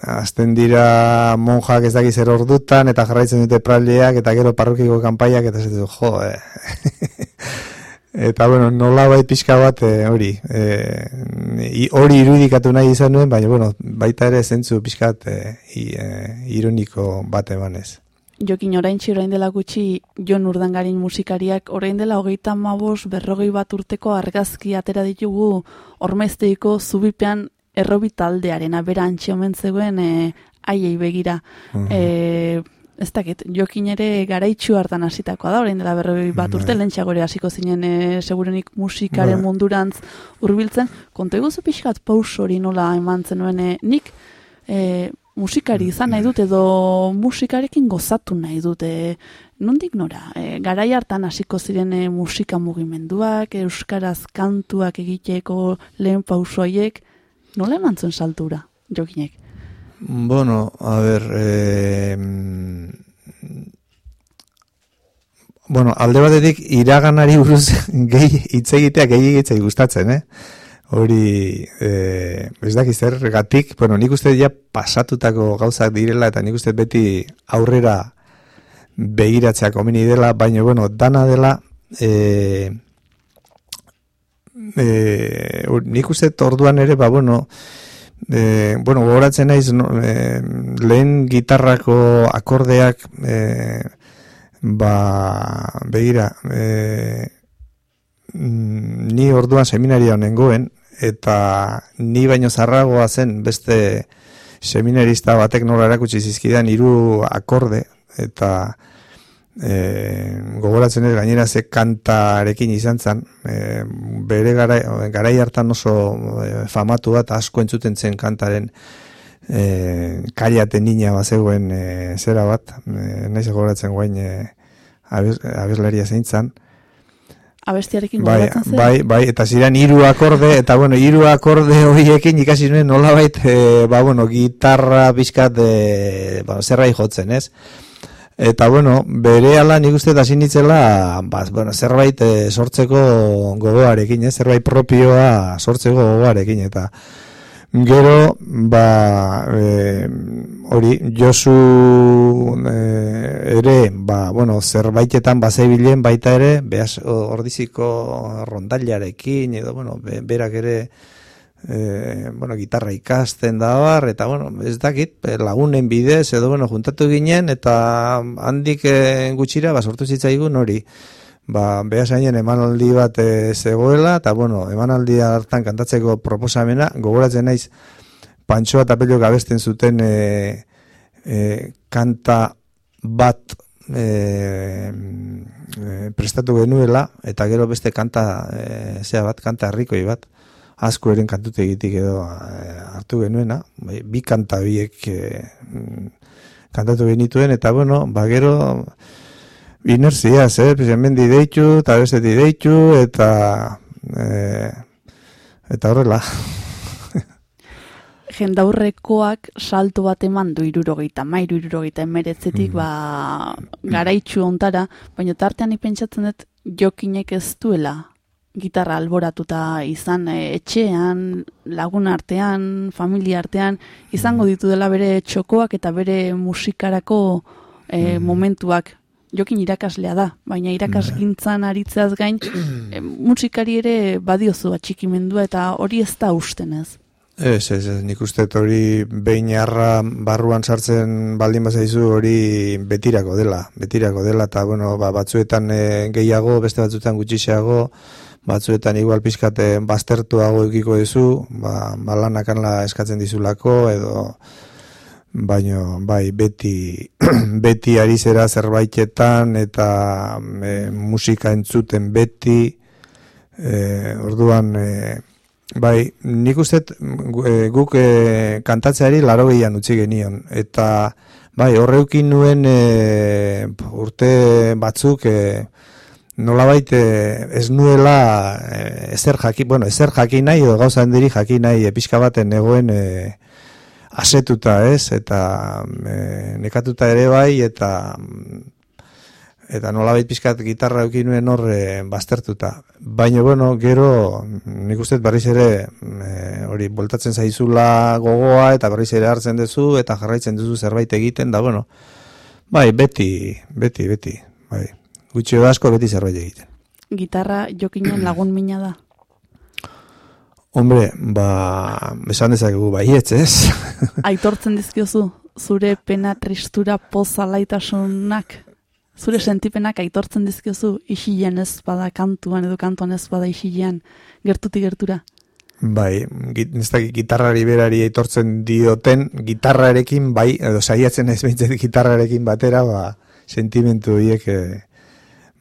azten dira monjak ez dakiz zer ordutan, eta jarraitzen dute praldeak, eta gero parrokiko kanpaiak, eta zetu, jo, eh. eta, bueno, nola bai pixka bat, eh, hori, eh, hori irudikatu nahi izan nuen, baina, bueno, baita ere zentzu pixka bat, eh, eh, ironiko bat emanez. Jokin orain orain dela gutxi Jon Urdangarin musikariak orain dela hogeita mabos berrogei bat urteko argazki atera ditugu ormezteiko zubipean errobi taldearen abera omen zegoen e, aiei begira. E, ez dakit, jokin ere garaitxu hartan hasitakoa da, orain dela berrobi bat bai. urte, lentxagore hasiko zinen e, segurenik musikaren bai. mundurantz hurbiltzen konta eguzu pixkat paus hori nola eman zenuen, e, nik e, musikari izan nahi dut edo musikarekin gozatu nahi dute nondik nora e, garai hartan hasiko ziren e, musika mugimenduak euskaraz kantuak egiteko lehen pausoiek Nola eman zuen saltura, jokinek? Bueno, a ver... Eh, bueno, alde batetik iraganari buruz gehi hitz egitea gehi egitzei gustatzen, eh? Hori, eh, ez dakiz gatik, bueno, nik uste ja pasatutako gauzak direla eta nik uste beti aurrera begiratzea komini dela, baina, bueno, dana dela, eh, e, nik uste orduan ere, ba, bueno, e, bueno, gogoratzen naiz, no, e, lehen gitarrako akordeak, e, ba, begira, e, ni orduan seminaria honengoen, eta ni baino zarragoa zen beste seminarista batek nola erakutsi zizkidan hiru akorde, eta e, gogoratzen ez gainera ze kantarekin izan zen, e, bere garai, garai hartan oso e, famatu bat asko entzuten zen kantaren e, kaiaten nina bazegoen e, zera bat, e, nahiz gogoratzen guain e, abeslaria zein zen. Abestiarekin bai, bai, bai, eta ziren hiru akorde, eta bueno, hiru akorde horiekin ikasi nuen nolabait, e, ba, bueno, gitarra bizkat e, ba, zerrai jotzen, ez? Eta bueno, bere ala nik uste da sinitzela, ba, bueno, zerbait e, sortzeko gogoarekin, eh? zerbait propioa sortzeko gogoarekin, eta gero, ba, e, hori, Josu e, ere, ba, bueno, zerbaitetan bazebilen baita ere, behaz, ordiziko rondailarekin, edo, bueno, berak ere, e, bueno, gitarra ikasten da bar, eta bueno, ez dakit, lagunen bidez, edo bueno, juntatu ginen, eta handik e, gutxira, ba, sortu zitzaigun hori, ba, behaz hainen emanaldi bat e, zegoela, eta bueno, emanaldi hartan kantatzeko proposamena, gogoratzen naiz, pantsoa eta pelio gabesten zuten e, e, kanta bat e, prestatu genuela, eta gero beste kanta, e, zea bat, kanta harrikoi bat, asko eren kantute egitik edo e, hartu genuena, bai, bi kanta biek e, kantatu genituen, eta bueno, bagero inertzia, eh? hemen deitu, eta beste deitu, eta e, eta horrela. Jendaurrekoak salto bat eman du irurogeita, mairu irurogeita emeretzetik, mm. ba, garaitxu ontara, baina tartean ipentsatzen dut jokinek ez duela gitarra alboratuta izan e, etxean, lagun artean, familia artean, izango mm. ditu dela bere txokoak eta bere musikarako e, momentuak. Jokin irakaslea da, baina irakasgintzan aritzeaz gain, e, musikari ere badiozu atxikimendua eta hori ez da usten ez. Ez, ez, ez, nik uste hori behin jarra barruan sartzen baldin bazaizu hori betirako dela, betirako dela, eta bueno, ba, batzuetan gehiago, beste batzuetan gutxixeago, batzuetan igual pizkate baztertuago egiko dizu, ba, balanak anla eskatzen dizulako, edo baino bai beti beti ari zera zerbaitetan eta e, musika entzuten beti e, orduan e, bai nik uste e, guk e, kantatzeari laro gehian utzi genion. Eta bai horreukin nuen e, urte batzuk e, nola baite ez nuela ezer jaki, bueno, ezer jaki nahi edo gauza handiri jaki nahi epizka baten egoen e, asetuta, ez? Eta e, nekatuta ere bai, eta eta nola baita pizkat gitarra eukin nuen hor e, baztertuta. Baina, bueno, gero, nik uste barriz ere e, hori voltatzen zaizula gogoa, eta barriz ere hartzen duzu, eta jarraitzen duzu zerbait egiten, da, bueno, bai, beti, beti, beti, bai, gutxi asko beti zerbait egiten. Gitarra jokinen lagun mina da? Hombre, ba, esan dezakegu baietz, ez? Aitortzen dizkiozu, zure pena tristura poza laitasunak, zure sentipenak aitortzen dizkiozu, isilean ez bada kantuan edo kantuan ez bada isilean, gertuti gertura? Bai, ez da gitarrari berari aitortzen dioten, gitarrarekin, bai, edo saiatzen ez behintzen gitarrarekin batera, ba, sentimentu hiek, eh,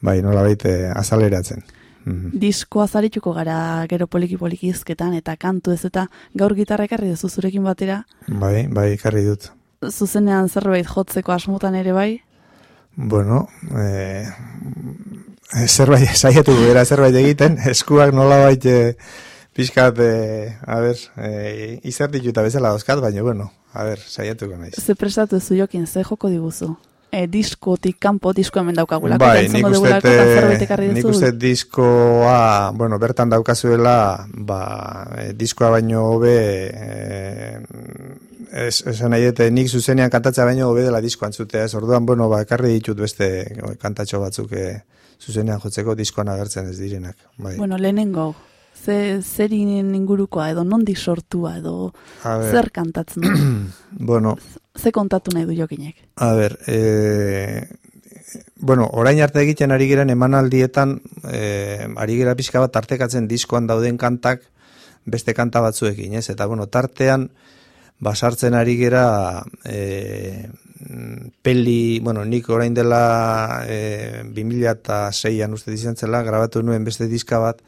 bai, nola baite, azaleratzen. -hmm. diskoa zarituko gara gero poliki poliki izketan eta kantu ez eta gaur gitarra ekarri duzu zurekin batera. Bai, bai, ekarri dut. Zuzenean zerbait jotzeko asmotan ere bai? Bueno, e, zerbait, saiatu gara zerbait egiten, eskuak nola baite pixkat, e, a ber, e, izar dituta bezala dauzkat, baina, bueno, a ber, saiatuko naiz. Ze prestatu zu jokin, ze joko diguzu? E, diskotik kanpo disko hemen daukagula. Bai, nik uste, nik uste diskoa, bueno, bertan daukazuela, ba, e, diskoa baino hobe, e, es, esan nahi nik zuzenean kantatza baino hobe dela diskoan zutea, ez orduan, bueno, ba, karri ditut beste kantatxo batzuk e, zuzenean jotzeko diskoan agertzen ez direnak. Bai. Bueno, lehenengo, ze, zer ingurukoa edo nondi sortua edo zer kantatzen bueno. Ze kontatu nahi du jokinek? A ber, e, bueno, orain arte egiten ari geren emanaldietan e, ari gera pixka bat tartekatzen diskoan dauden kantak beste kanta batzuekin, ez? Eta, bueno, tartean basartzen ari gera e, peli, bueno, nik orain dela e, 2006an uste dizentzela, grabatu nuen beste diska bat,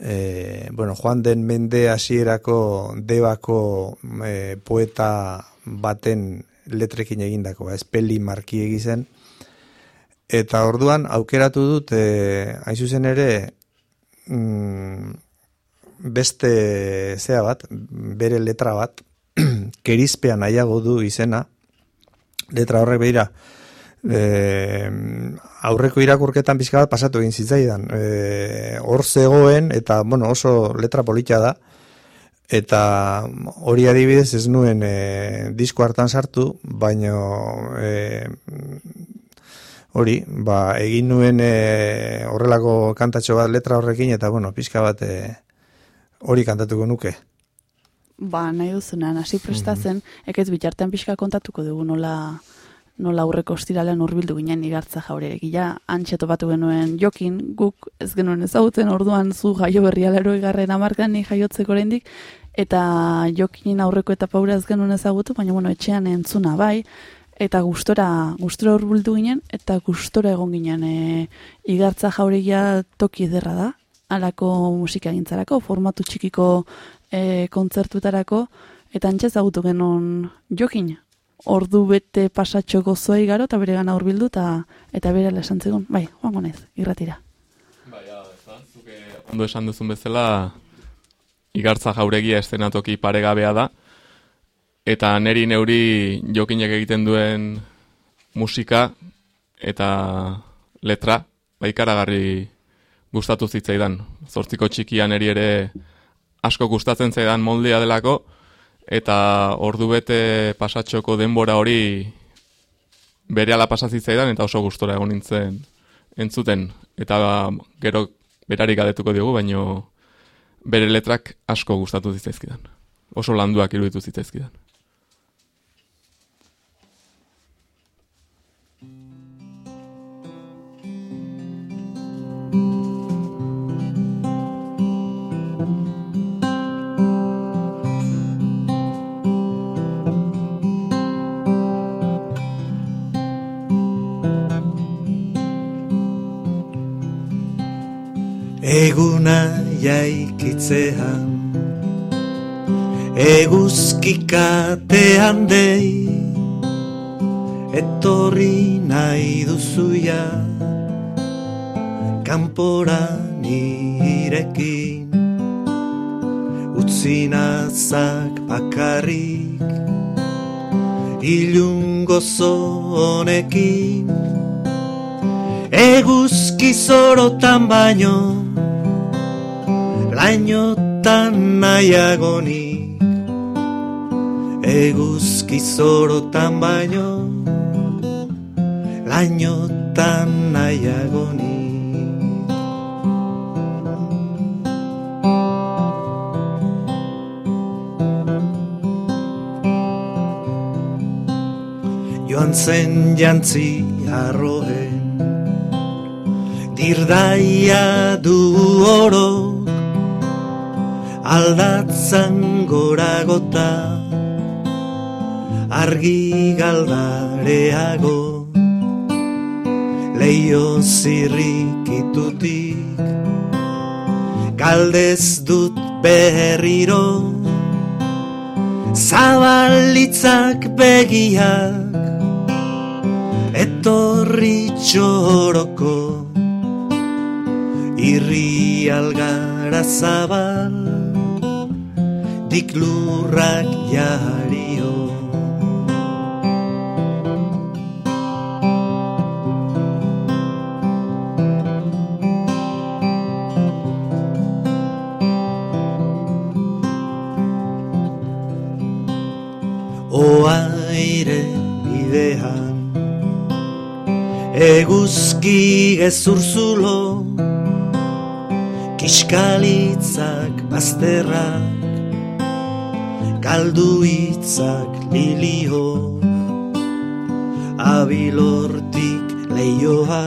e, bueno, Juan den Mende hasierako debako e, poeta baten letrekin egindako, ez peli marki egizen. Eta orduan aukeratu dut, e, hain zuzen ere, mm, beste zea bat, bere letra bat, kerizpean nahiago du izena, letra horrek behira, e, aurreko irakurketan pizka bat pasatu egin zitzaidan. E, hor zegoen, eta bueno, oso letra politia da, eta hori adibidez ez nuen e, disko hartan sartu, baino e, hori, ba, egin nuen e, horrelako kantatxo bat letra horrekin, eta bueno, pizka bat e, hori kantatuko nuke. Ba, nahi duzunean, hasi prestatzen, mm -hmm. ekez bitartean pixka kontatuko dugu nola nola aurreko ostiralean urbildu ginen igartza jaure egia, antxeto batu genuen jokin, guk ez genuen ezagutzen, orduan zu jaio berria lero igarren amarkan ni jaiotzeko oraindik eta jokin aurreko eta paura ez genuen ezagutu, baina bueno, etxean entzuna bai, eta gustora, gustora urbildu ginen, eta gustora egon ginen e, igartza jauregia toki ederra da, alako musika gintzarako, formatu txikiko e, kontzertuetarako, eta antxe ezagutu genuen jokin, ordu bete pasatxo gozoa igaro eta bere gana urbildu eta eta bere lesan zegoen. Bai, joango naiz, irratira. Bai, ja, zuke ondo esan duzun bezala igartza jauregia estenatoki paregabea da eta neri neuri jokinek egiten duen musika eta letra baikaragarri gustatu zitzaidan. Zortziko txikian eri ere asko gustatzen zaidan moldea delako, eta ordu bete pasatxoko denbora hori bere ala pasazitzaidan eta oso gustora egon nintzen entzuten. Eta gero berari gadetuko diogu, baino bere letrak asko gustatu zitzaizkidan. Oso landuak iruditu zitzaizkidan. Eguna jaikitzean. Eguzkikatean dei Etorri nahi duzuia. Kampora nirekin Utzinazak bakarrik. Ilungo zonekin Eguzki zorotan baino Lainotan nahiagonik eguzki zorotan baino lainotan nahiago ni Joan zen jantzi arroen Dirdaia du oro Aldatzan gora gota argi galdareago. Leio zirrikitutik galdez dut berriro zabalitzak begiak etorri txoroko irri algara zabal diklurrak jario. Oaire bidean Eguzki gezurzulo Kiskalitzak bazterrak Galdu itzak lilio Abilortik leioa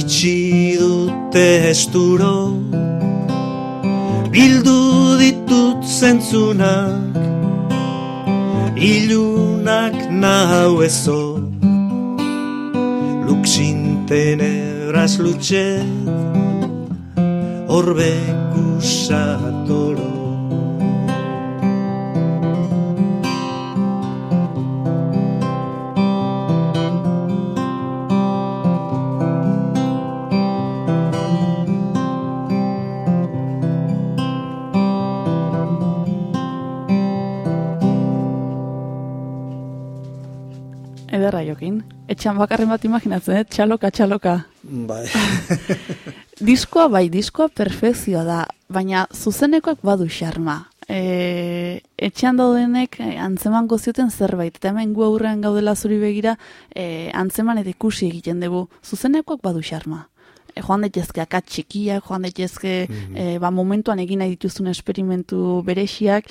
Itxi dute esturo Bildu ditut zentzunak ilunak nahu ezo Luxin tenebras luche Orbe kusatoro ederra jokin. Etxan bakarren bat imaginatzen, eh? txaloka, txaloka. Bai. diskoa bai, diskoa perfezioa da, baina zuzenekoak badu xarma. E, etxean daudenek e, antzeman gozioten zerbait, eta hemen gu aurrean gaudela zuri begira, e, antzeman eta ikusi egiten dugu, zuzenekoak badu xarma. E, joan daitezke akat txikia, joan daitezke mm -hmm. ba, momentuan egin nahi dituzun esperimentu berexiak,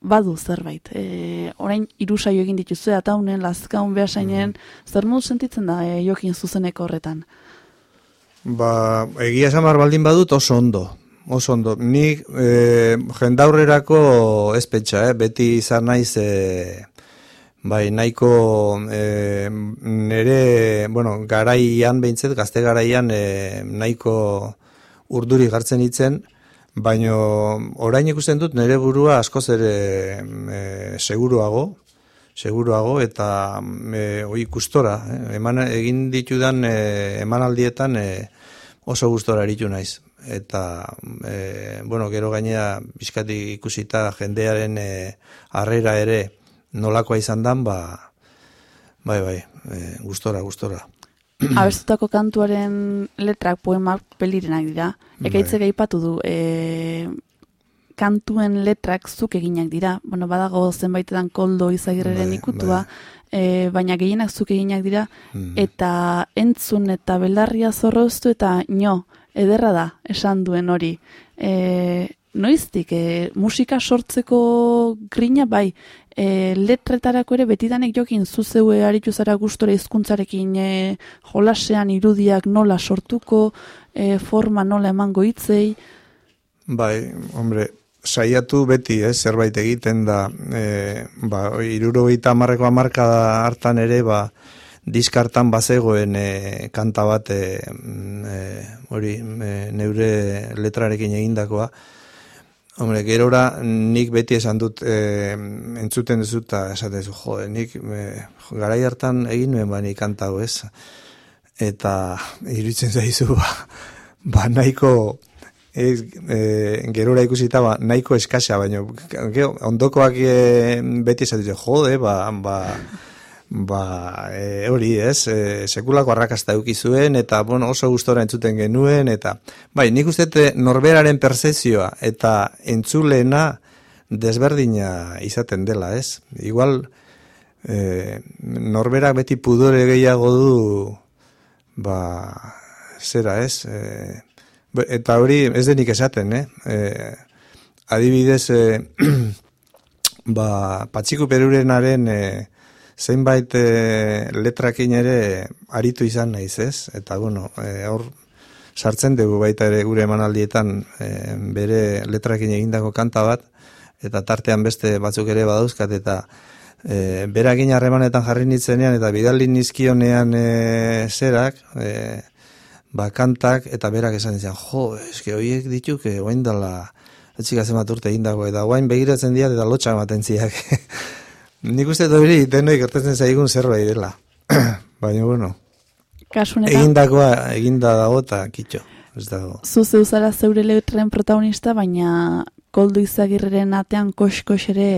badu zerbait. E, orain irusaio egin dituzu eta honen lazkaun behasainen, mm zer modu sentitzen da e, jokin zuzeneko horretan? Ba, egia esan baldin badut oso ondo. Oso ondo. Ni e, jendaurrerako espetxa, eh? beti izan naiz e, bai, nahiko e, nere, bueno, garaian behintzet, gazte garaian e, nahiko urduri gartzen itzen, baino orain ikusten dut nire burua askoz ere e, seguruago, seguruago eta e, oi kustora, eh? eman egin ditudan e, emanaldietan e, oso gustora eritu naiz eta e, bueno, gero gainea bizkati ikusita jendearen e, harrera ere nolakoa izan dan, ba bai bai, e, gustora, gustora. Abertutako kantuaren letrak poemak pelirenak dira. Bai. Ekaitze gaipatu du, e, kantuen letrak zuk eginak dira. Bueno, badago zenbaitetan koldo izagirreren bai, ikutua, bai. E, baina gehienak zuk eginak dira. Hmm. Eta entzun eta belarria zorroztu eta nio, ederra da, esan duen hori. E, noiztik, e, musika sortzeko grina bai, e, letretarako ere betidanek jokin zuzeue aritu zara gustora hizkuntzarekin e, jolasean irudiak nola sortuko, e, forma nola emango hitzei. Bai, hombre, saiatu beti, eh, zerbait egiten da, e, ba, iruro gita amarreko amarka hartan ere, ba, diskartan bazegoen e, kanta bat e, mm, e, hori neure letrarekin egindakoa. Hombre, gerora nik beti esan dut e, entzuten dut eta esatezu, jo, nik e, garai hartan egin nuen bani kantau ez. Eta iruditzen zaizu, ba, ba nahiko ez, e, gerora ikusita ba, nahiko eskasea, baina ondokoak e, beti esatezu, jode, ba, ba, ba, e, hori ez, e, sekulako arrakasta eduki zuen, eta bueno, oso gustora entzuten genuen, eta bai, nik uste norberaren persezioa eta entzulena desberdina izaten dela, ez? Igual, e, norberak beti pudore gehiago du, ba, zera, ez? E, eta hori ez denik esaten, eh? E, adibidez, e, ba, patxiku perurenaren, e, zeinbait e, letrakin ere aritu izan naiz ez, eta bueno, e, hor sartzen dugu baita ere gure emanaldietan e, bere letrakin egindako kanta bat, eta tartean beste batzuk ere badauzkat, eta e, berakin harremanetan jarri nitzenean, eta bidalin nizkionean e, zerak, e, ba, kantak, eta berak esan ditzen, jo, eske horiek dituk, e, oain dala, etxik azemat urte egindako, eta oain begiratzen dira, eta lotxa ematen ziak. Nik uste hori denoi gertatzen zaigun zerbait dela. Baina, bueno, Kasunetan, egindakoa eginda dago eta kitxo. Ez dago. Zu zeuzara zeure letren protagonista, baina koldo izagirreren atean kox-kox ere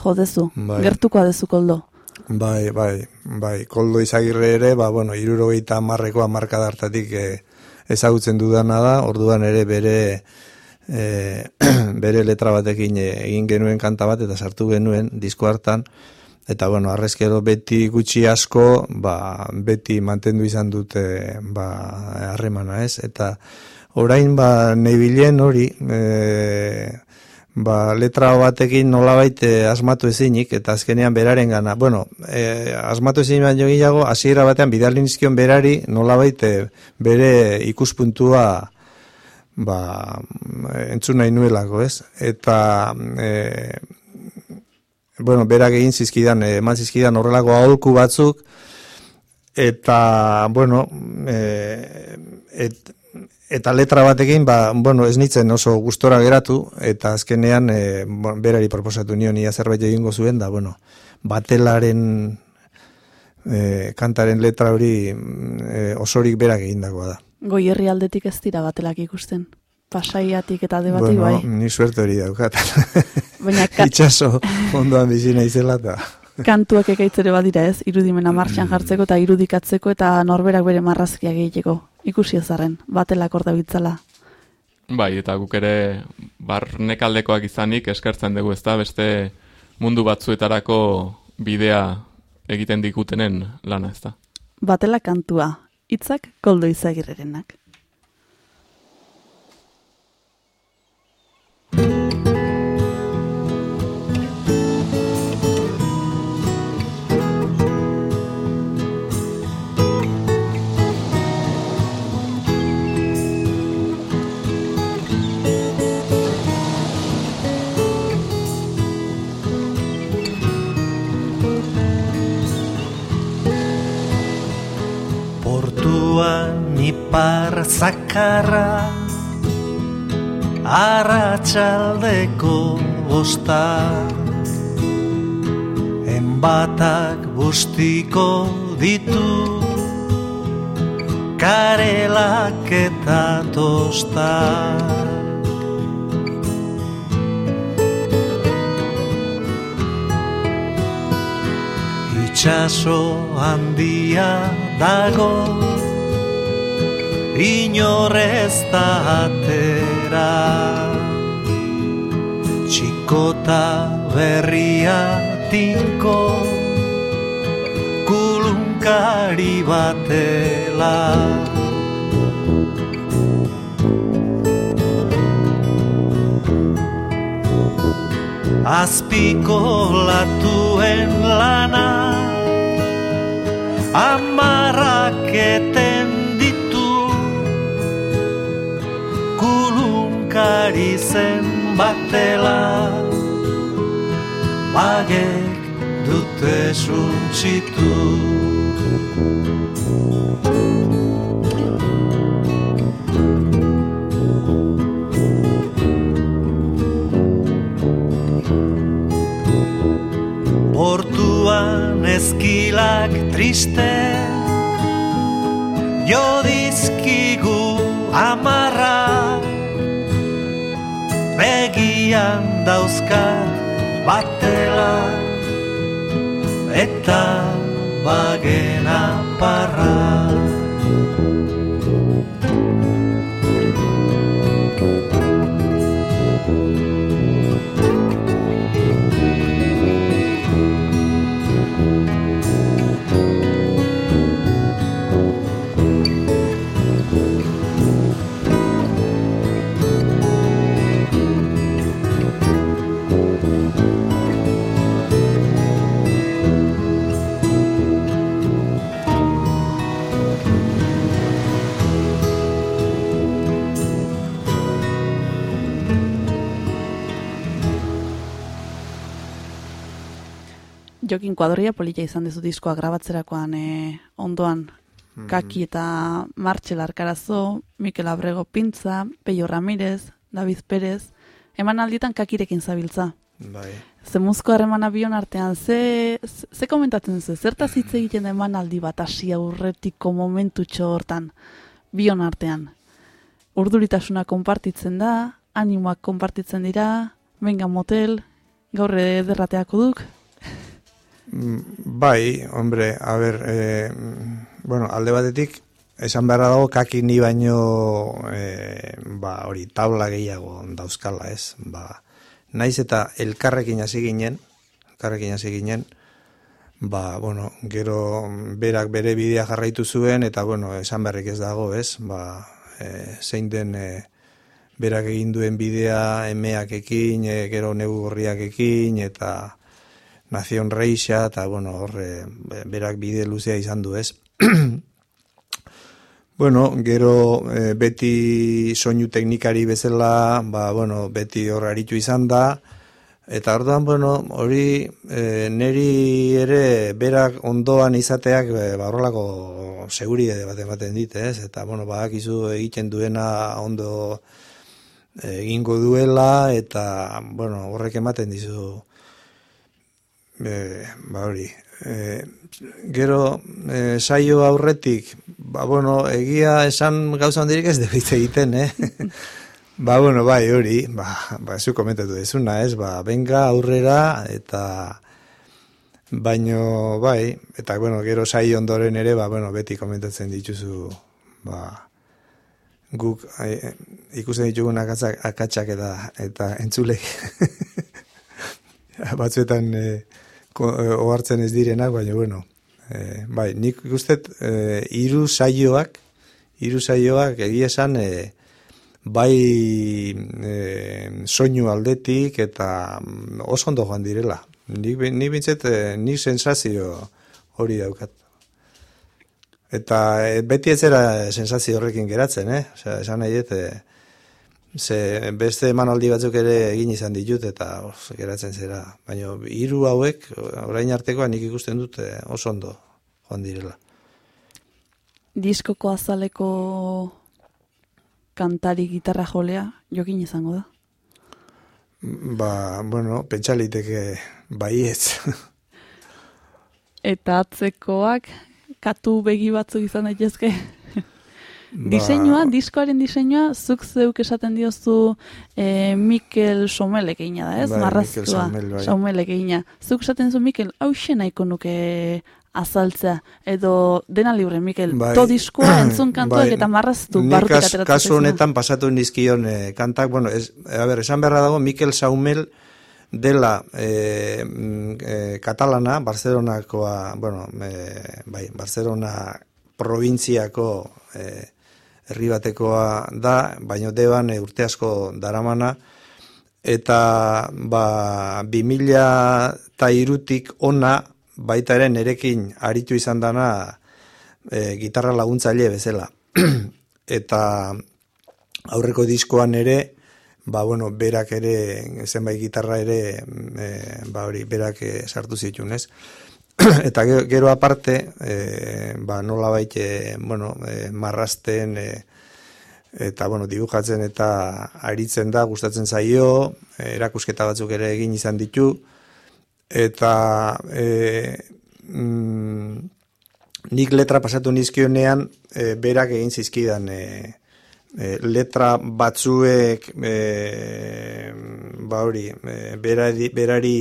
jodezu. Bai. Gertuko adezu koldo. Bai, bai, bai, koldo izagirre ere, ba, bueno, irurogeita marrekoa marka dartatik eh, ezagutzen dudana da, orduan ere bere e, bere letra batekin e, egin genuen kanta bat eta sartu genuen disko hartan. Eta bueno, arrezkero beti gutxi asko, ba, beti mantendu izan dute ba, harremana ez, eta orain ba, nebilen hori e, ba, letra batekin nolabait e, asmatu ezinik, eta azkenean beraren gana, bueno, e, asmatu ezin baino gehiago, hasiera batean bidalin izkion berari nolabait e, bere ikuspuntua ba, entzun nahi nuelako, ez? Eta, e, bueno, berak egin zizkidan, eman zizkidan horrelako aholku batzuk, eta, bueno, e, et, eta letra batekin, ba, bueno, ez nitzen oso gustora geratu, eta azkenean, e, berari proposatu nion ia zerbait egingo zuen, da, bueno, batelaren e, kantaren letra hori e, osorik berak egindakoa da. Goierri aldetik ez dira batelak ikusten. Pasaiatik eta debatik bueno, bai. ni suerte hori daukat. Baina Itxaso ondoan bizi naizela eta... kantuak ekaitzere badira ez, irudimena martxan jartzeko eta irudikatzeko eta norberak bere marrazkiak egiteko. Ikusi ezaren, batelak orda bitzala. Bai, eta guk ere barnekaldekoak izanik eskertzen dugu ezta beste mundu batzuetarako bidea egiten dikutenen lana ezta. Batela kantua, hitzak koldo izagirrerenak. Ipar zakarra Arratxaldeko bosta. Enbatak bustiko ditu Karelak eta tosta. Itxaso handia dago inorez da atera. Txikota berria tinko Kulunkari batela. Azpiko latuen lana Amarraketen aurkari zenbatela Bagek dute suntsitu. Portuan ezkilak triste Jo dizkigu amarra Begian dauzka batela Eta bagena parra Jokin kuadria polita izan dezu diskoa grabatzerakoan e, ondoan mm-hmm. Kaki eta Martxel Arkarazo, Mikel Abrego Pintza, Peio Ramirez, David Perez, eman aldietan kakirekin zabiltza. Bai. Ze muzko harreman abion artean, ze, ze komentatzen zu, zertaz hitz egiten da eman aldi bat asia urretiko momentu hortan bion artean. Urduritasuna konpartitzen da, animoak konpartitzen dira, benga motel, gaur ederrateako duk, Bai, hombre, a ber, e, bueno, alde batetik, esan beharra dago kaki ni baino, e, ba, hori, tabla gehiago dauzkala, ez? Ba, naiz eta elkarrekin hasi ginen, elkarrekin hasi ginen, ba, bueno, gero berak bere bidea jarraitu zuen, eta, bueno, esan beharrik ez dago, ez? Ba, e, zein den e, berak egin duen bidea emeak ekin, e, gero negu gorriak ekin, eta, Nazion Reixa, eta, bueno, horre, berak bide luzea izan du, ez? bueno, gero e, beti soinu teknikari bezala, ba, bueno, beti hor aritu izan da, eta orduan, bueno, hori e, neri ere berak ondoan izateak, e, ba, horrelako seguri bat ematen dit, ez? Eta, bueno, ba, izu egiten duena ondo egingo duela, eta, bueno, horrek ematen dizu, E, ba hori, e, gero e, saio aurretik, ba bueno, egia esan gauza handirik ez debit egiten, eh? ba bueno, bai hori, ba, ba zu komentatu dezuna, ez? Ba, venga aurrera eta baino bai, eta bueno, gero saio ondoren ere, ba bueno, beti komentatzen dituzu, ba guk ai, ikusten ditugun akatsak, akatsak eta, eta entzulek batzuetan Eh, ohartzen ez direnak, baina bueno, e, bai, nik guztet e, eh, iru saioak, iru saioak egia esan e, bai e, soinu aldetik eta mm, oso ondo joan direla. Nik, nik bintzet, e, nik sensazio hori daukat. Eta beti ez era sensazio horrekin geratzen, eh? Osea, esan nahi dut, Ze beste emanaldi batzuk ere egin izan ditut eta of, geratzen zera. Baina hiru hauek, orain artekoa nik ikusten dut oso ondo joan direla. Diskoko azaleko kantari gitarra jolea, jokin izango da? Ba, bueno, pentsaliteke baietz. eta atzekoak, katu begi batzuk izan daitezke? Ba... Diseinua, diskoaren diseinua, zuk zeuk esaten diozu e, Mikel Somelek egina da, ez? Bai, Marraztua, Somelek egina. Zuk esaten zu Mikel, hau nahiko nuke azaltzea, edo dena libre, Mikel, bai. to diskoa entzun kantuak bai. eta marraztu, barrutik ateratzen. Kasu honetan pasatu nizkion e, kantak, bueno, ez, a ber, esan beharra dago, Mikel Saumel dela e, e, katalana, Barcelonakoa, bueno, e, bai, Barcelona provintziako e, herri batekoa da, baino deban e, urte asko daramana, eta ba, 2000 eta irutik ona baita ere nerekin aritu izan dana e, gitarra laguntzaile bezala. eta aurreko diskoan ere, ba, bueno, berak ere, zenbait gitarra ere, e, ba, hori, berak e, sartu zituen, ez? eta gero aparte, e, ba, nola baite, bueno, e, marrasten, e, eta, bueno, dibujatzen eta aritzen da, gustatzen zaio, erakusketa batzuk ere egin izan ditu, eta, e, mm, nik letra pasatu nizkionean e, berak egin zizkidan e, e, letra batzuek e, ba hori e, berari, berari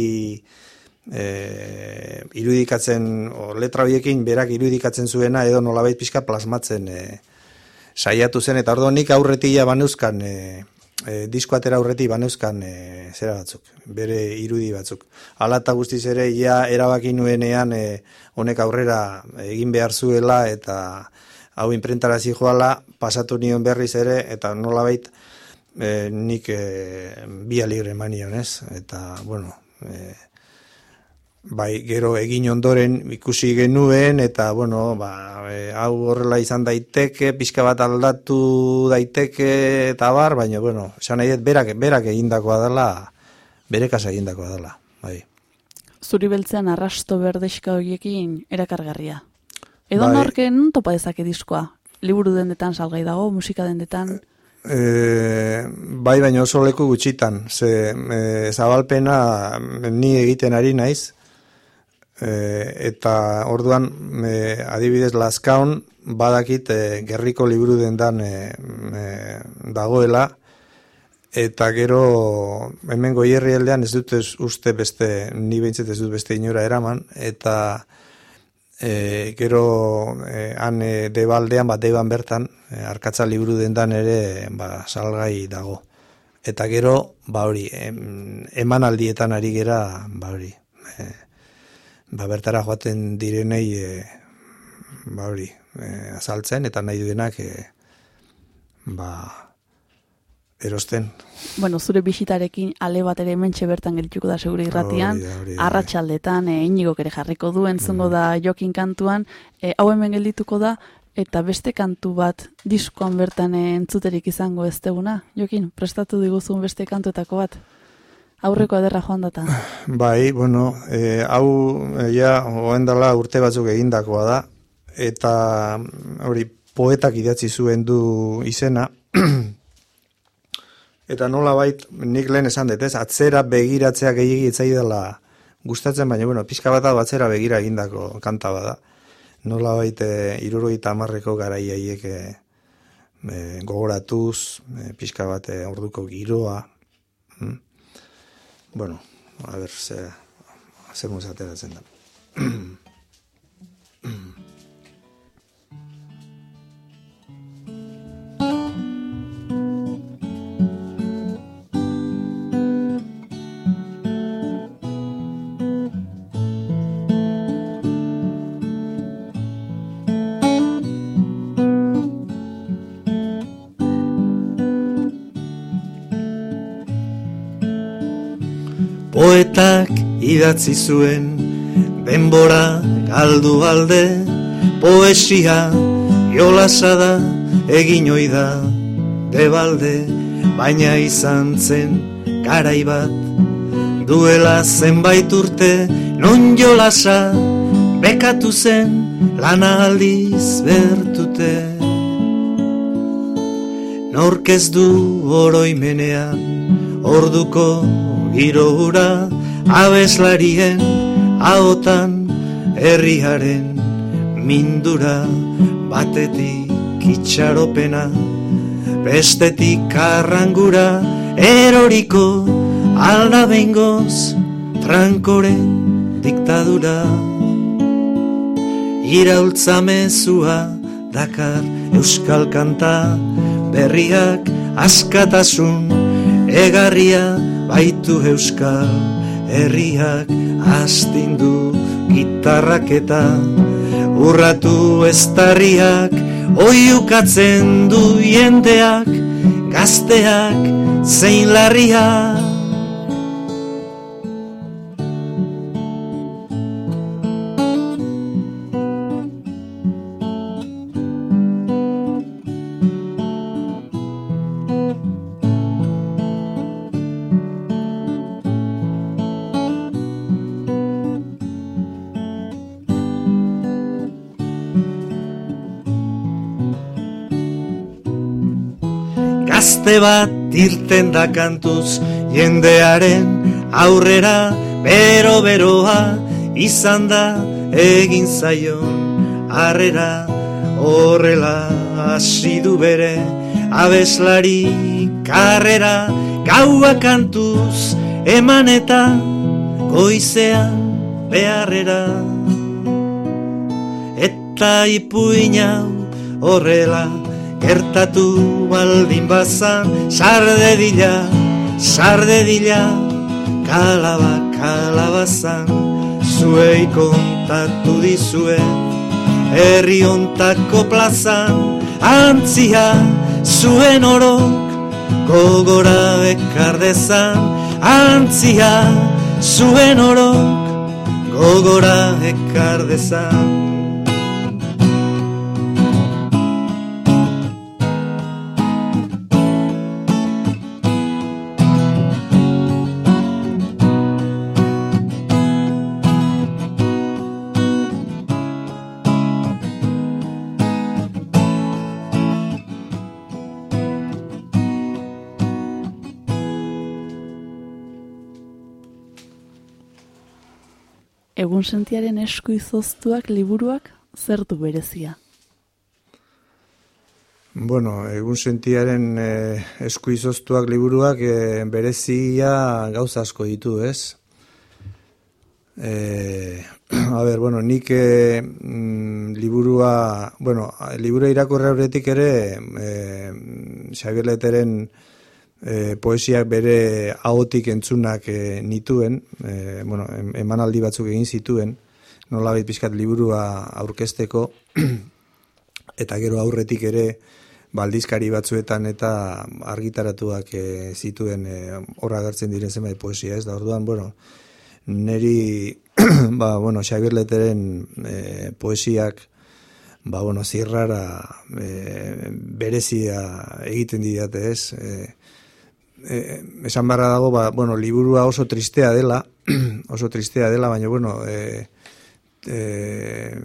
e, irudikatzen o, letra horiekin berak irudikatzen zuena edo nolabait pixka plasmatzen e, saiatu zen eta ordo nik aurretia baneuzkan e, e, disko atera aurretik baneuzkan e, zera batzuk, bere irudi batzuk. Hala eta guztiz ere, ja erabaki nuenean e, honek aurrera egin behar zuela eta hau imprentara joala, pasatu nion berriz ere, eta nola bait, e, nik e, bi aligre manion, ez? Eta, bueno, e, bai, gero egin ondoren ikusi genuen, eta, bueno, ba, e, hau horrela izan daiteke, pixka bat aldatu daiteke, eta bar, baina, bueno, esan nahi berak, berak egindakoa dela, bere kasa egindakoa dela, bai. Zuri beltzean arrasto berdeska horiekin erakargarria. Edo bai. norken topa dezake diskoa? Liburu dendetan salgai dago, musika dendetan? E, bai, baina oso leku gutxitan. Ze, e, zabalpena ni egiten ari naiz, eta orduan e, adibidez laskaun badakit e, gerriko liburu dendan e, e, dagoela. Eta gero hemen goierri aldean ez dut uste beste ni behintzet ez dut beste inora eraman. Eta e, gero e, han e, debaldean bat deban bertan e, arkatza liburu dendan ere ba, salgai dago. Eta gero ba hori em, eman aldietan ari gera ba hori e, ba, bertara joaten direnei e, ba hori e, azaltzen eta nahi duenak e, ba erosten. Bueno, zure bisitarekin ale bat ere mentxe bertan geldituko da segure irratian, arratsaldetan e, inigok ere jarriko duen zungo mm. da jokin kantuan, e, hau hemen geldituko da, eta beste kantu bat diskoan bertan entzuterik izango ez deguna, jokin, prestatu diguzun beste kantuetako bat? Aurreko ederra joan data. Bai, bueno, e, hau e, ja dela urte batzuk egindakoa da, eta hori poetak idatzi zuen du izena, eta nola bait, nik lehen esan dut, ez, atzera begiratzea gehiagi etzai dela gustatzen, baina, bueno, pixka bat atzera begira egindako kanta bada. Nola bait, e, iruroi tamarreko garaiaiek e, gogoratuz, e, bat orduko giroa, hm? Bueno, a ver, se, hacemos ateratzen idatzi zuen denbora galdu alde poesia jolasa da egin oida debalde baina izan zen garai bat. Duela zenbait urte non jolasa bekatu zen lana aldiz bertute. Norkez du oroimenean orduko giro hura abeslarien haotan herriaren mindura batetik itxaropena. Bestetik karrangura eroriko alda bengoz trankoren diktadura. Iraultza mezua dakar euskal kanta berriak askatasun egarria baitu euskal herriak astindu gitarrak eta urratu estarriak oiukatzen du jendeak gazteak zein larriak gazte bat irten da kantuz jendearen aurrera bero beroa izan da egin zaion arrera horrela hasi du bere abeslari karrera gaua kantuz eman eta goizea beharrera. Eta ipuina horrela gertatu baldin bazan sarde dila sarde dila kalaba kalabazan. Zuei kontatu dizue herri ontako plazan. Antzia zuen orok gogora ekardezan antzia zuen orok gogora ekardezan sentiaren esku izoztuak liburuak zer du berezia? Bueno, egun sentiaren eh, esku izoztuak liburuak eh, berezia gauza asko ditu, ez? Eh, a ber, bueno, nik eh, mm, liburua, bueno, liburua irakurra horretik ere, eh, Xavier Leteren e, poesiak bere ahotik entzunak e, nituen, e, bueno, emanaldi batzuk egin zituen, nola baita pizkat liburua aurkezteko, eta gero aurretik ere baldizkari batzuetan eta argitaratuak e, zituen e, horra gartzen diren zenbait poesia, ez da? Orduan, bueno, neri, ba, bueno, Xavier Leteren e, poesiak, ba, bueno, zirrara e, berezia egiten didate, ez, e, eh, esan barra dago, ba, bueno, liburua oso tristea dela, oso tristea dela, baina, bueno, eh, eh,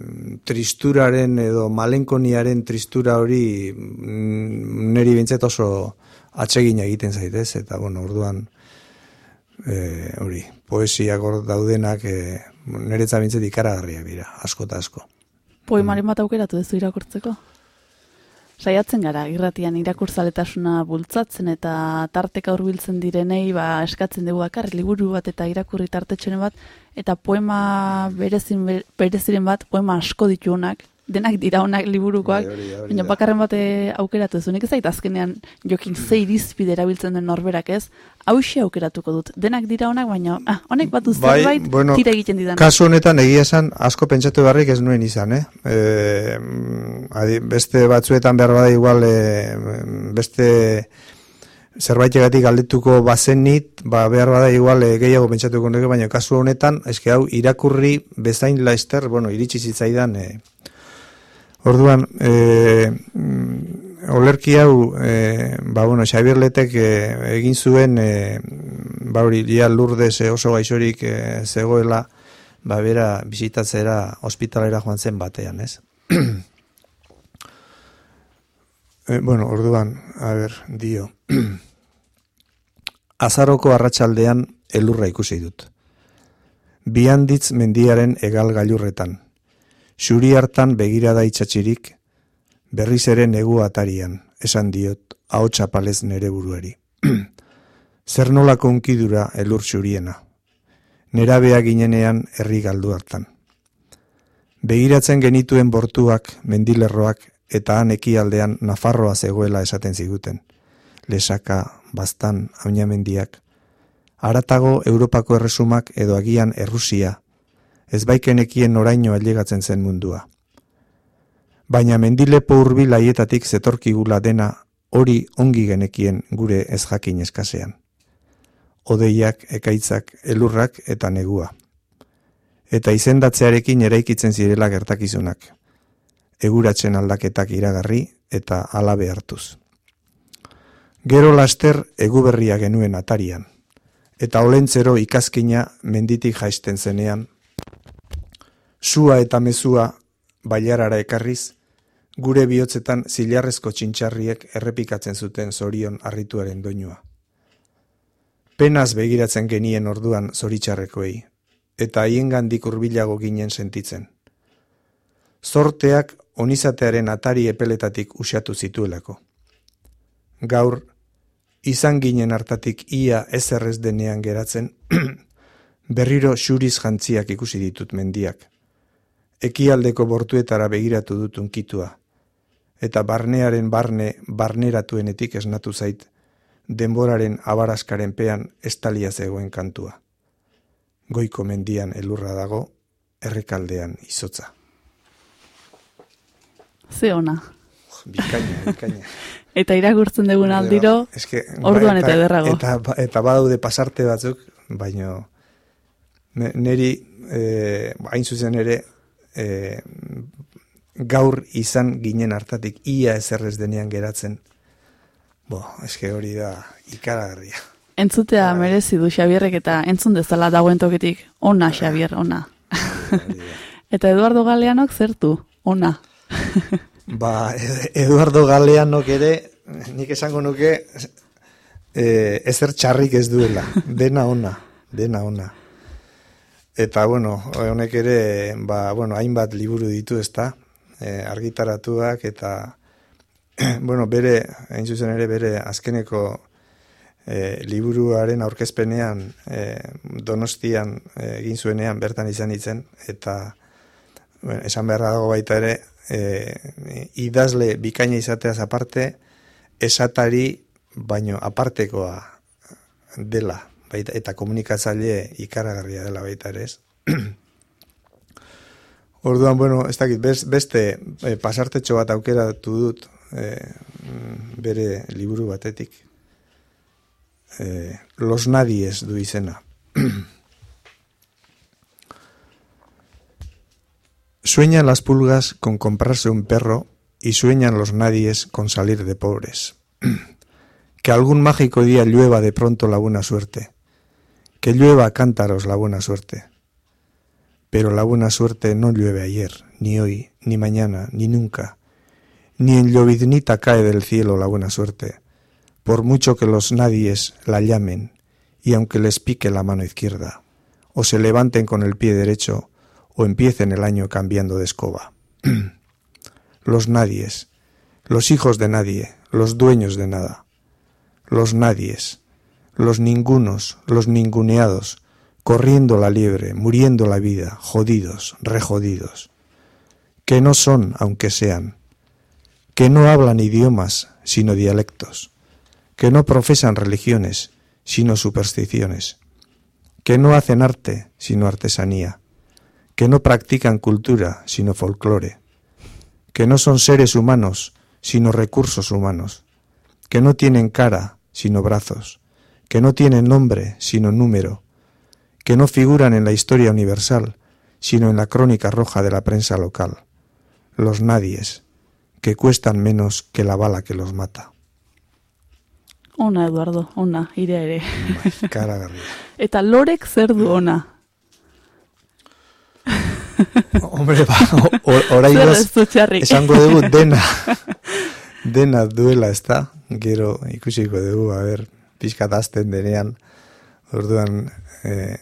tristuraren edo malenkoniaren tristura hori mm, neri bintzet oso atsegin egiten zaitez, eta, bueno, orduan, eh, hori, poesiak hor daudenak, eh, niretza bintzet ikaragarriak dira, asko eta asko. Poemaren bat aukeratu dezu irakurtzeko? Saiatzen gara, irratian irakurzaletasuna bultzatzen eta tarteka hurbiltzen direnei ba, eskatzen dugu bakar, liburu bat eta irakurri tartetxene bat, eta poema berezin, bereziren bat, poema asko dituunak, denak dira honak liburukoak, bai, baina bakarren bate aukeratu ez, ez zait azkenean jokin zei dizpide erabiltzen den norberak ez, hausia aukeratuko dut. Denak dira honak, baina ah, honek batu bai, zerbait bueno, tira egiten didan. Kasu honetan egia esan asko pentsatu beharrik ez nuen izan, eh? E, beste batzuetan behar bada igual e, beste zerbaitegatik galdetuko bazenit, ba behar bada igual e, gehiago pentsatuko nuke, baina kasu honetan, eske hau irakurri bezain laister, bueno, iritsi zitzaidan, e, Orduan, e, olerki hau, e, ba, bueno, Xavier Letek e, egin zuen, e, ba, hori, dia lurdez oso gaixorik e, zegoela, ba, bera, bizitatzera, ospitalera joan zen batean, ez? e, bueno, orduan, a ber, dio. Azaroko arratsaldean elurra ikusi dut. Bianditz mendiaren egal gailurretan, Xuri hartan begirada itxatxirik, berriz ere negu atarian, esan diot, hau txapalez nere buruari. Zer nolako unkidura elur xuriena, nera beha ginenean herri galdu hartan. Begiratzen genituen bortuak, mendilerroak, eta han ekialdean Nafarroa zegoela esaten ziguten. Lesaka, bastan, haunamendiak. Aratago Europako erresumak edo agian Errusia, ez baikenekien oraino ailegatzen zen mundua. Baina mendilepo hurbil haietatik zetorkigula dena hori ongi genekien gure ez jakin eskasean. Odeiak, ekaitzak, elurrak eta negua. Eta izendatzearekin eraikitzen zirela gertakizunak. Eguratzen aldaketak iragarri eta alabe hartuz. Gero laster eguberria genuen atarian. Eta olentzero ikazkina menditik jaisten zenean sua eta mezua bailarara ekarriz, gure bihotzetan zilarrezko txintxarriek errepikatzen zuten zorion arrituaren doinua. Penaz begiratzen genien orduan zoritxarrekoei, eta haien gandik urbilago ginen sentitzen. zorteak onizatearen atari epeletatik usatu zituelako. Gaur, izan ginen hartatik ia ezerrez denean geratzen, berriro xuriz jantziak ikusi ditut mendiak. Ekialdeko bortuetara begiratu dut unkitua, eta barnearen barne barneratuenetik esnatu zait, denboraren abaraskaren pean estalia zegoen kantua. Goiko mendian elurra dago, errekaldean izotza. Ze ona. Bikaina, bikaina. eta irakurtzen dugun aldiro, Eske, orduan eta ederrago. Eta, eta badaude pasarte batzuk, baino neri e, hain zuzen ere e, gaur izan ginen hartatik ia ezerrez denean geratzen. Bo, eske hori da ikaragarria. Entzutea merezi du Xabierrek eta entzun dezala dagoen tokitik. Ona, Xabier, ona. eta Eduardo Galeanok zertu, ona. ba, Eduardo Galeanok ere, nik esango nuke, e, ezer txarrik ez duela. Dena ona, dena ona. Eta, bueno, honek ere, ba, bueno, hainbat liburu ditu ezta, e, argitaratuak, eta, bueno, bere, hain zuzen ere, bere azkeneko e, liburuaren aurkezpenean e, donostian egin zuenean bertan izan itzen, eta bueno, esan beharra dago baita ere, e, idazle bikaina izateaz aparte, esatari baino apartekoa dela, baita, eta komunikatzaile ikaragarria dela baita ere ez. Orduan, bueno, ez dakit, beste e, pasartetxo bat aukeratu dut e, bere liburu batetik. Eh, los nadies du izena. Sueñan las pulgas con comprarse un perro y sueñan los nadies con salir de pobres. que algún mágico día llueva de pronto la buena suerte. Que llueva cántaros la buena suerte. Pero la buena suerte no llueve ayer, ni hoy, ni mañana, ni nunca. Ni en lloviznita cae del cielo la buena suerte por mucho que los nadies la llamen, y aunque les pique la mano izquierda, o se levanten con el pie derecho, o empiecen el año cambiando de escoba. los nadies, los hijos de nadie, los dueños de nada, los nadies, los ningunos, los ninguneados, corriendo la liebre, muriendo la vida, jodidos, rejodidos, que no son, aunque sean, que no hablan idiomas, sino dialectos, que no profesan religiones, sino supersticiones, que no hacen arte, sino artesanía, que no practican cultura, sino folclore, que no son seres humanos, sino recursos humanos, que no tienen cara, sino brazos, que no tienen nombre, sino número, que no figuran en la historia universal, sino en la crónica roja de la prensa local, los nadies, que cuestan menos que la bala que los mata. Ona, Eduardo, ona, ire ere. Bai, Kara Eta lorek zer du ona? Hombre, ba, orai esango dugu dena, dena duela ez da, gero ikusiko dugu, a ber, pixka dazten denean, orduan eh,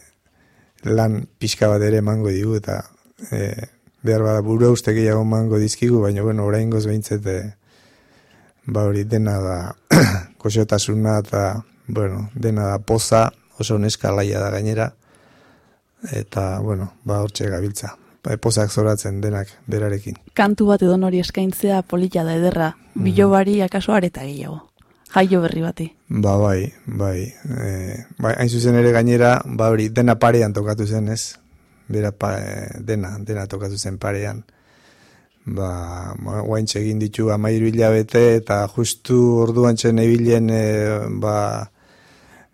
lan pixka bat ere mango digu, eta eh, behar bada buru uste gehiago mango dizkigu, baina bueno, orain goz behintzete, ba hori dena da koxotasuna eta bueno, dena da poza, oso neska laia da gainera eta bueno, ba hortxe gabiltza. Ba, pozak zoratzen denak berarekin. Kantu bat edo nori eskaintzea polita da ederra, mm. bilobari akaso areta gehiago. Jaio berri bati. Ba bai, bai. E, bai, hain zuzen ere gainera, ba hori, dena parean tokatu zen, ez? Bera pa, e, dena, dena tokatu zen parean ba, guain egin ditu amairu hilabete, eta justu orduan txen ebilen, e, ba,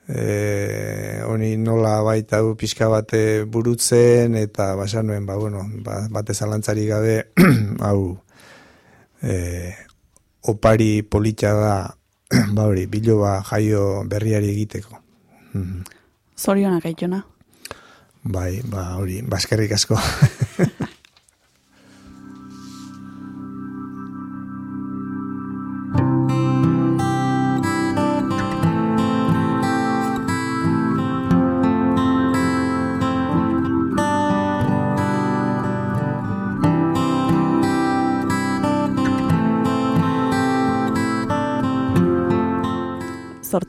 e, honi nola baita du pixka bate burutzen, eta basan nuen, ba, bueno, ba, bate zalantzari gabe, hau, e, opari politxa da, ba hori, bilo ba jaio berriari egiteko. Mhm. Zorionak aitona. Bai, ba hori, baskerrik asko.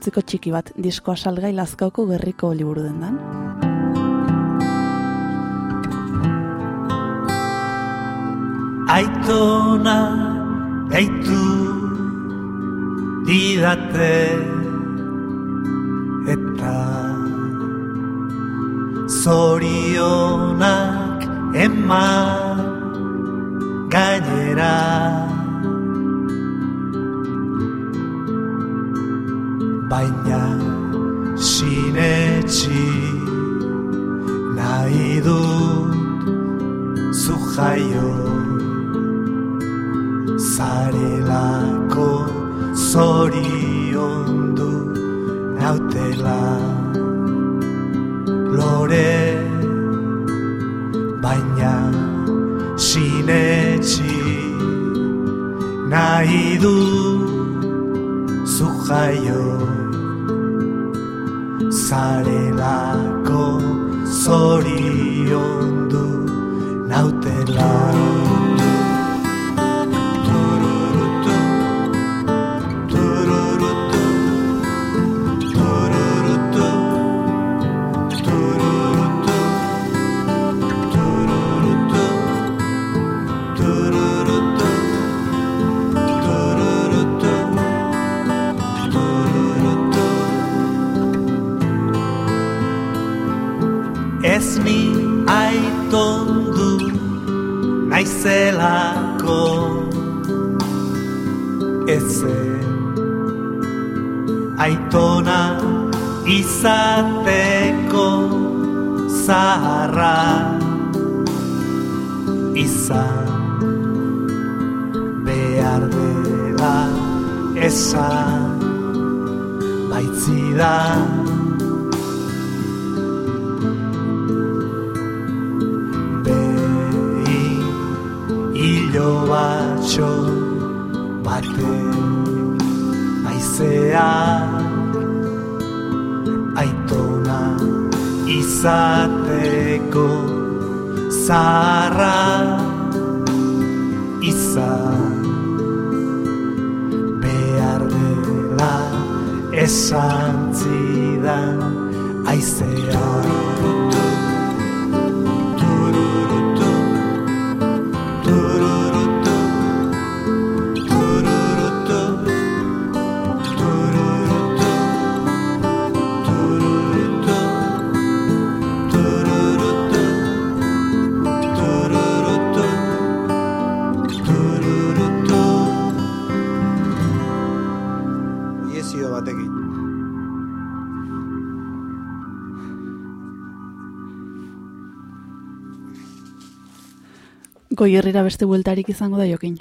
zortziko txiki bat diskoa salgai lazkauko gerriko liburu dendan. Aitona gaitu didate eta zorionak eman gainera baina sinetxi nahi dut zu jaio. Zarelako zoriondu nautela. Lore baina sinetxi nahi du zu jaio zarelako zoriondu nautela Pensate I say. Goierrira beste bueltarik izango da jokin.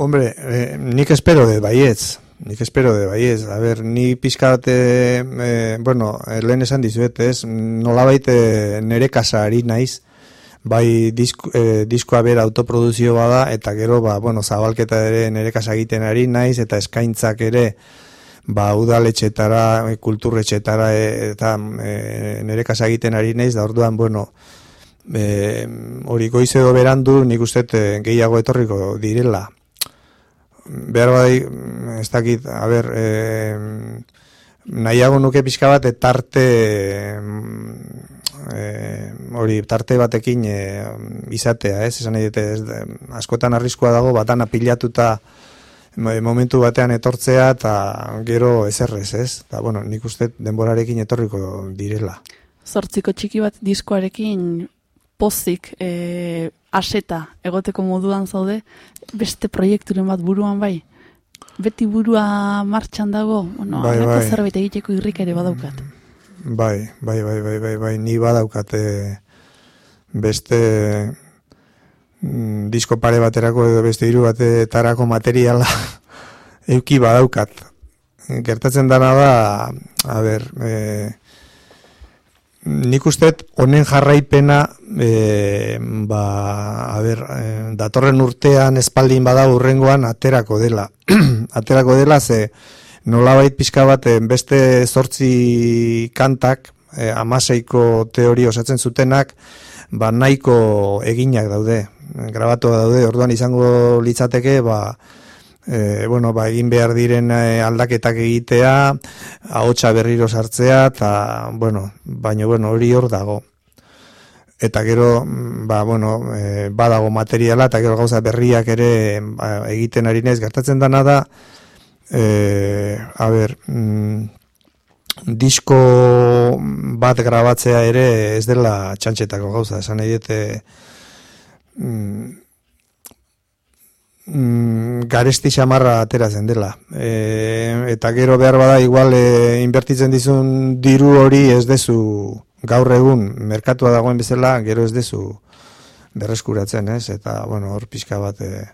Hombre, eh, nik espero de baietz. Nik espero de baietz. A ber, ni pixka eh, eh, bueno, eh, lehen esan dizuet, ez? Nolabait eh, nere kasari naiz, bai disko, eh, diskoa bera autoproduzio bada, eta gero, ba, bueno, zabalketa ere nere kasa egiten ari naiz, eta eskaintzak ere, ba, udaletxetara, kulturretxetara, eh, eta eh, nere kasa egiten ari naiz, da orduan, bueno, e, hori goiz edo berandu nik uste eh, gehiago etorriko direla. Behar bai, ez dakit, a ber, e, nahiago nuke pixka bat tarte e, hori tarte batekin e, izatea, ez? Esan dute, ez, askotan arriskoa dago batana pilatuta mo- momentu batean etortzea eta gero ezerrez, ez? Eta, bueno, nik uste denborarekin etorriko direla. Zortziko txiki bat diskoarekin pozik e, aseta egoteko moduan zaude, beste proiekturen bat buruan bai? Beti burua martxan dago? Bueno, Bai, bai. zerbait egiteko irrika ere badaukat. Bai, bai, bai, bai, bai, bai, ni badaukate beste mm, disko pare baterako edo beste hiru batetarako materiala euki badaukat. Gertatzen dana da, a ber, e, nik ustet honen jarraipena e, ba, a ber, e, datorren urtean espaldin bada urrengoan aterako dela. aterako dela ze nolabait pixka bat eh, beste zortzi kantak, e, amaseiko teori osatzen zutenak, ba nahiko eginak daude, grabatu daude, orduan izango litzateke, ba, e, bueno, ba, egin behar diren e, aldaketak egitea, ahotsa berriro sartzea, eta, bueno, baina, bueno, hori hor dago. Eta gero, ba, bueno, e, badago materiala, eta gero gauza berriak ere ba, egiten ari naiz gertatzen dana da, e, a ber, mm, disko bat grabatzea ere ez dela txantxetako gauza, esan nahi dute mm, mm, garesti xamarra ateratzen dela. E, eta gero behar bada igual e, inbertitzen dizun diru hori ez dezu gaur egun merkatua dagoen bezala gero ez dezu berreskuratzen, ez? Eta, bueno, hor pixka bat... E,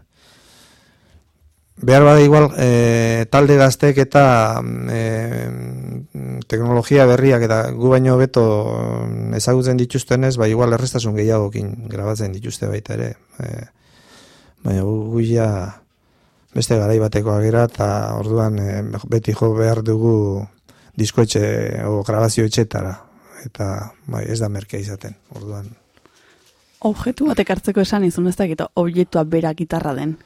behar bada igual e, talde gaztek eta e, teknologia berriak eta gu baino beto ezagutzen dituztenez, ba igual errestasun gehiagokin grabatzen dituzte baita ere. E, baina gu ja beste garai bateko agera eta orduan e, beti jo behar dugu diskoetxe o grabazio etxetara eta bai, ez da merkea izaten orduan Objektu batek hartzeko esan izun ez dakit objektua bera gitarra den.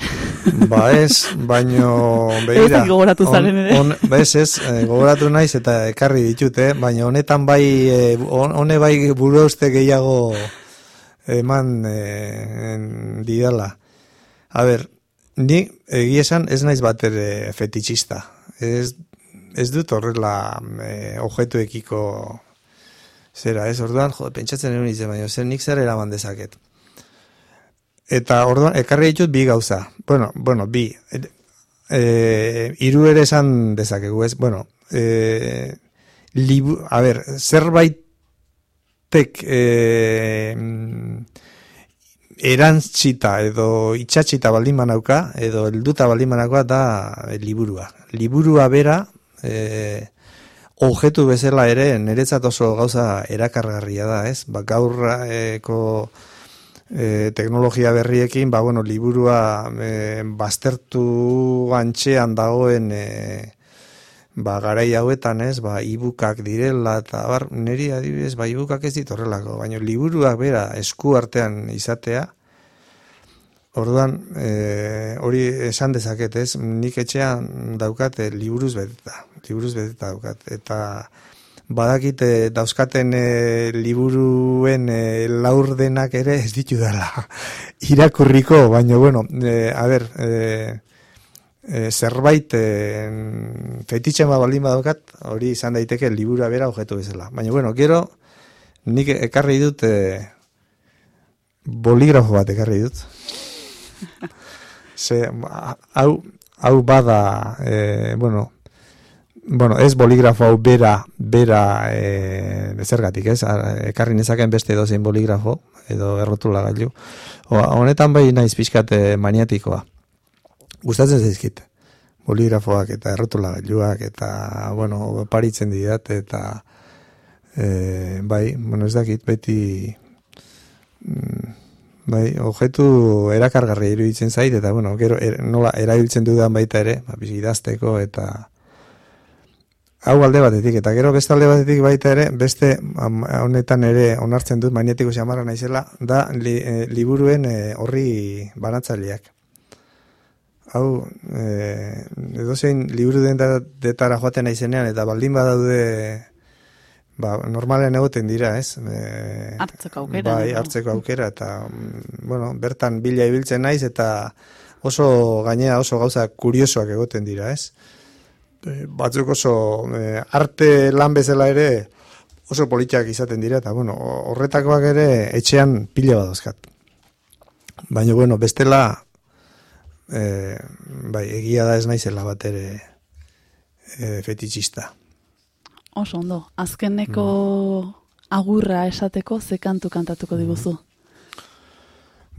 Ba ez, baino begira. Ez gogoratu zaren ere. On, ez ez, eh, gogoratu naiz eta ekarri ditute, baina honetan bai, eh, hone bai buru gehiago eman e, didala. A ber, ni egia esan ez naiz bat ere fetichista. Ez, ez dut horrela e, objetuekiko zera, ez orduan, jo, pentsatzen egun izan, baina zer nik zer eraman dezaket. Eta orduan, ekarri ditut bi gauza. Bueno, bueno, bi. E, e, iru ere esan dezakegu, ez? Bueno, e, libu, a ber, zerbait tek e, erantzita edo itxatxita baldin manauka, edo helduta baldin manauka da e, liburua. Liburua bera, e, objetu bezala ere, niretzat oso gauza erakargarria da, ez? Ba, gaurreko e, teknologia berriekin, ba, bueno, liburua e, baztertu gantxean dagoen e, ba, garai hauetan ez, ba, ibukak direla, eta bar, niri adibidez, ba, ibukak ez ditorrelako, baina liburuak bera esku artean izatea, orduan, e, hori esan dezaket ez, nik etxean daukat e, liburuz beteta, liburuz beteta daukat, eta badakite dauzkaten e, liburuen e, laurdenak ere ez ditu dela irakurriko, baina bueno, e, a ber, e, e, zerbait e, fetitxen bat baldin badokat, hori izan daiteke libura bera objetu bezala. Baina, bueno, gero, nik ekarri dut e, boligrafo bat ekarri dut. Ze, hau, hau bada, e, bueno, bueno, ez boligrafo hau bera, bera e, zergatik, ez? Ekarri nezaken beste dozein boligrafo, edo errotula gailu. Honetan bai naiz pixkate maniatikoa gustatzen zaizkit. Boligrafoak eta errotula gailuak eta bueno, paritzen didat eta e, bai, bueno, ez dakit beti mm, bai, objetu erakargarri iruditzen zait eta bueno, gero er, nola erabiltzen dudan baita ere, ba, idazteko eta hau alde batetik eta gero beste alde batetik baita ere beste honetan ere onartzen dut magnetiko xamarra naizela da li, e, liburuen e, horri banatzaileak hau, e, edo zein liburu den detara joaten naizenean, eta baldin badaude ba, normalen egoten dira, ez? E, hartzeko aukera. Bai, hartzeko aukera, eta, mm, bueno, bertan bila ibiltzen naiz, eta oso gainea oso gauza kuriosoak egoten dira, ez? E, batzuk oso e, arte lan bezala ere oso politiak izaten dira, eta, bueno, horretakoak ere etxean pila badozkat. Baina, bueno, bestela, e, bai, egia da ez naizela bat ere e, fetitzista. Oso ondo, azkeneko mm. agurra esateko ze kantu kantatuko diguzu?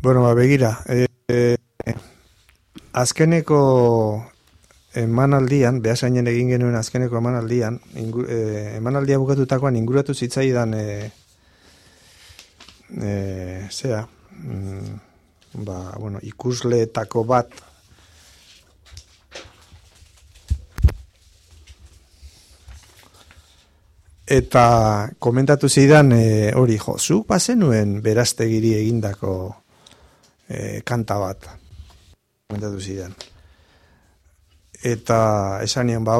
Bueno, ba, begira, e, e, azkeneko emanaldian, behasainen egin genuen azkeneko emanaldian, ingu, e, emanaldia bukatutakoan inguratu zitzaidan e, e, zea, mm, ba, bueno, ikusleetako bat. Eta komentatu zidan e, hori jo, zu bazenuen beraztegiri egindako e, kanta bat? Komentatu zidan. Eta esanien ba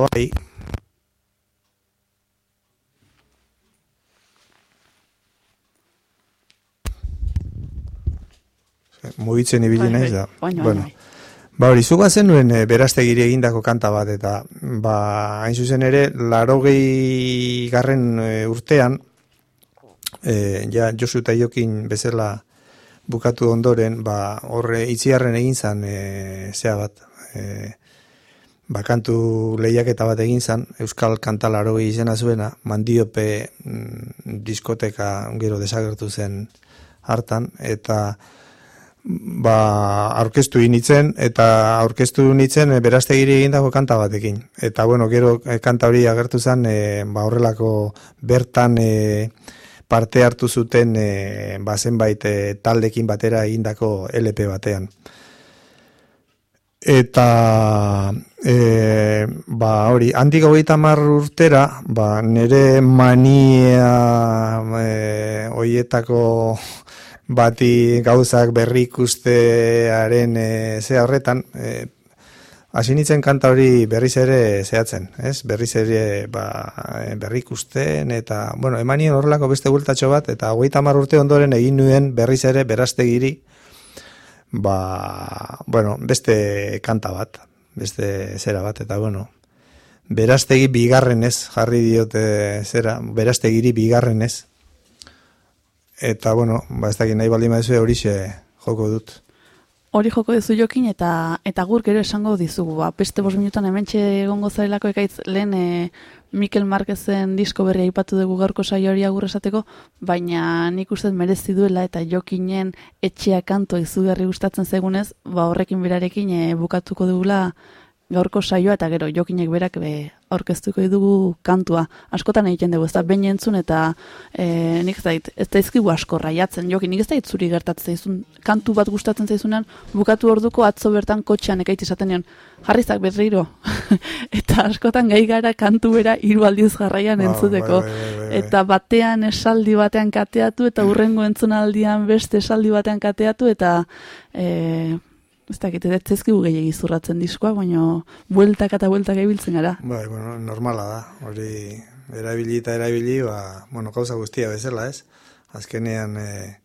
mugitzen ibili Bai, naiz bai. da. Baina, bueno, baina, ba hori, zuga zen nuen e, beraztegiri egindako kanta bat, eta ba, hain zuzen ere, larogei garren e, urtean, e, ja Josu eta Jokin bezala bukatu ondoren, ba, horre itziarren egin zan, e, zea bat, e, ba, kantu lehiaketa bat egin zan, Euskal Kantalaro izena zuena, mandiope mm, diskoteka gero desagertu zen hartan, eta ba, aurkeztu initzen, eta aurkeztu nitzen e, beraztegiri egindako kanta batekin. Eta, bueno, gero e, kanta hori agertu zen, e, ba, horrelako bertan e, parte hartu zuten e, ba, zenbait e, taldekin batera egindako LP batean. Eta e, ba, hori, handik hogeita mar urtera, ba, nire mania e, hoietako bati gauzak berrikustearen e, ze horretan, e, hasi nintzen kanta hori berriz ere zehatzen, ez? Berriz ere ba, e, berrikusten eta, bueno, emanien horrelako beste bultatxo bat, eta hogeita mar urte ondoren egin nuen berriz ere beraztegiri, ba, bueno, beste kanta bat, beste zera bat, eta bueno, beraztegi bigarrenez, jarri diote zera, beraztegiri bigarrenez, eta bueno, ba, ez dakit nahi baldin badizue horixe joko dut. Hori joko dizu jokin eta eta gur gero esango dizugu. Ba, beste bos minutan hementxe egongo zarelako ekaitz lehen e, Mikel Marquezen disko berria aipatu dugu gaurko saio hori agur esateko, baina nik uste merezi duela eta jokinen etxea kanto izugarri gustatzen zegunez, ba horrekin berarekin e, bukatuko dugula gaurko saioa eta gero jokinek berak be, aurkeztuko dugu kantua. Askotan egiten dugu, ez da, behin entzun eta e, nik ez dait, ez da izkigu asko raiatzen, jokin, nik ez dait zuri gertatzen zaizun, kantu bat gustatzen zaizunean, bukatu orduko atzo bertan kotxean ekait izaten nion, jarrizak berriro. eta askotan gai gara kantu bera hiru aldiz jarraian Ba, entzuteko. bai, bai, bai, bai. Eta batean esaldi batean kateatu, eta hurrengo entzunaldian beste esaldi batean kateatu, eta e, ez dakit, ez zezkigu gehiagi zurratzen diskoa, baina bueltak eta bueltak ibiltzen gara. Bai, bueno, normala da, hori erabili eta erabili, ba, bueno, gauza guztia bezala, ez? Azkenean, e,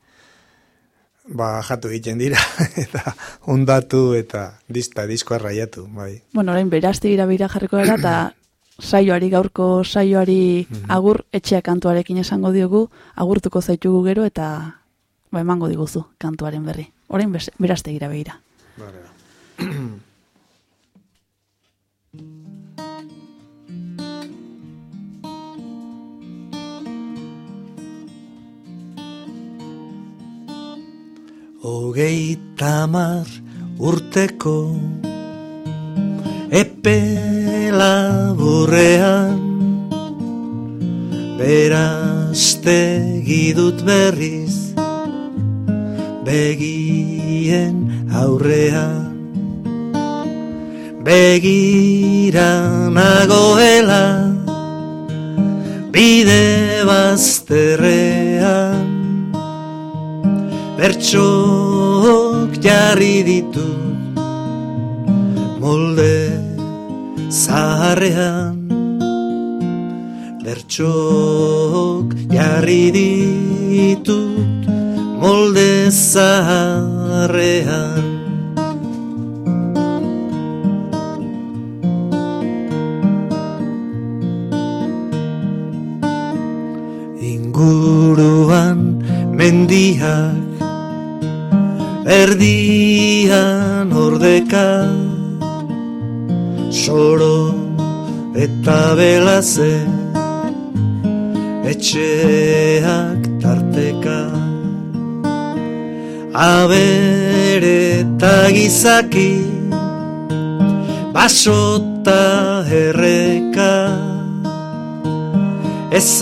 ba, jatu egiten dira, eta ondatu eta dista, diskoa raiatu, bai. Bueno, orain berazti irabira jarriko gara, eta saioari, gaurko saioari agur etxea kantuarekin esango diogu, agurtuko zaitugu gero, eta ba, emango diguzu kantuaren berri. Orain berazte irabira. Hogeita mar urteko Epe laburrean Beraztegi dut berriz Begien aurrean Begira nagoela Bide bazterrean. Bertxok jarri ditu Molde zaharrean. Bertxok jarri ditut Molde zaharrean. Inguruan mendiak Erdian ordeka. Soro eta belaze Etxeak tarteka Abere eta gizaki Basota erreka. Ez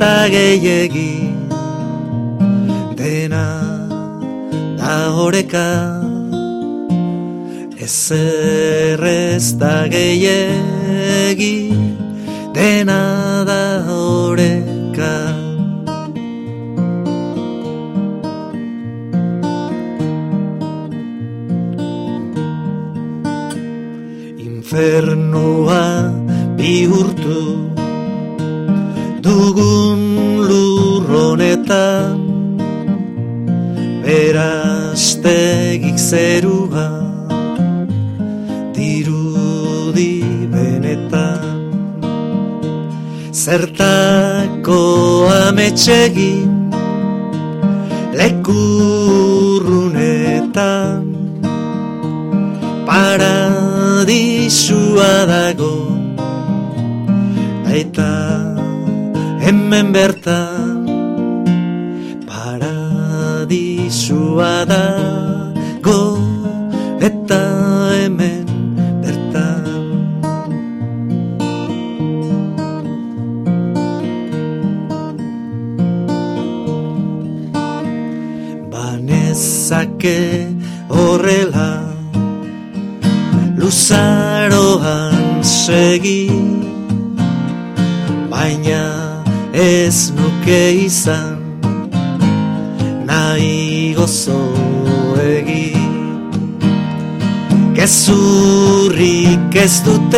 da gehiegi Dena da oreka. Ezer ez da gehiegi Dena da oreka infernua bihurtu. Dugun lurronetan beraztegik zerua. Dirudi benetan zertako ametsegin hemen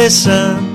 ez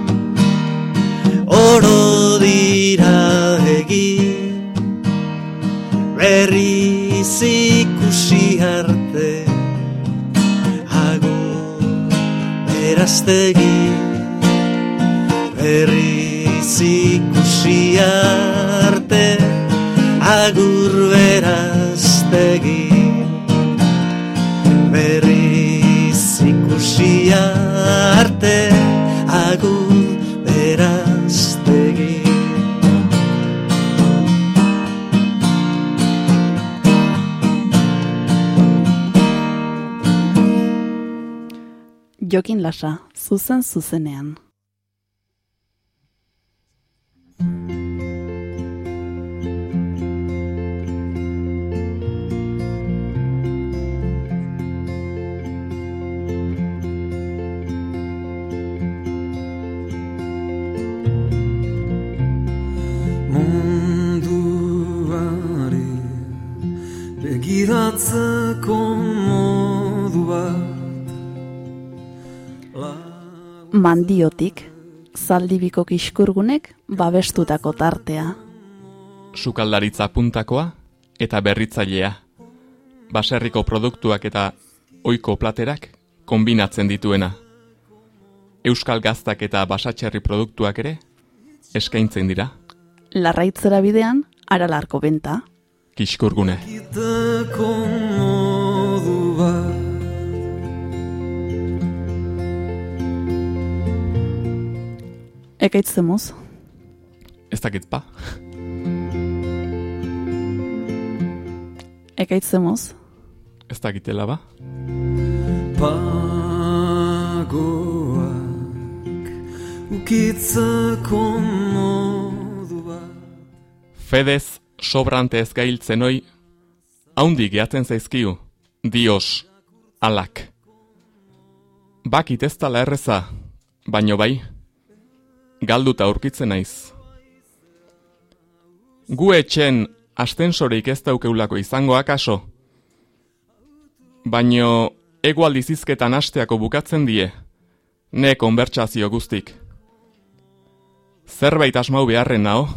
zuzen zuzenean. begiratzeko modu Mandiotik, zaldibiko kiskurgunek babestutako tartea. Sukaldaritza puntakoa eta berritzailea. Baserriko produktuak eta oiko platerak kombinatzen dituena. Euskal gaztak eta basatxerri produktuak ere eskaintzen dira. Larraitzera bidean, aralarko benta. Kiskurgune. Egiteko Ekaitzemuz, Ez dakit pa. ekaitzemuz, Ez dakitela ba. pagoak ukitzeko modu Fedez sobrante ez gailtzen hoi, haundi gehatzen zaizkiu, dios, alak. Bakit ez tala erreza, baino bai, galduta aurkitzen naiz. Gu etxen astensoreik ez daukeulako izango akaso, baino egual dizizketan asteako bukatzen die, ne konbertsazio guztik. Zerbait asmau beharren nao,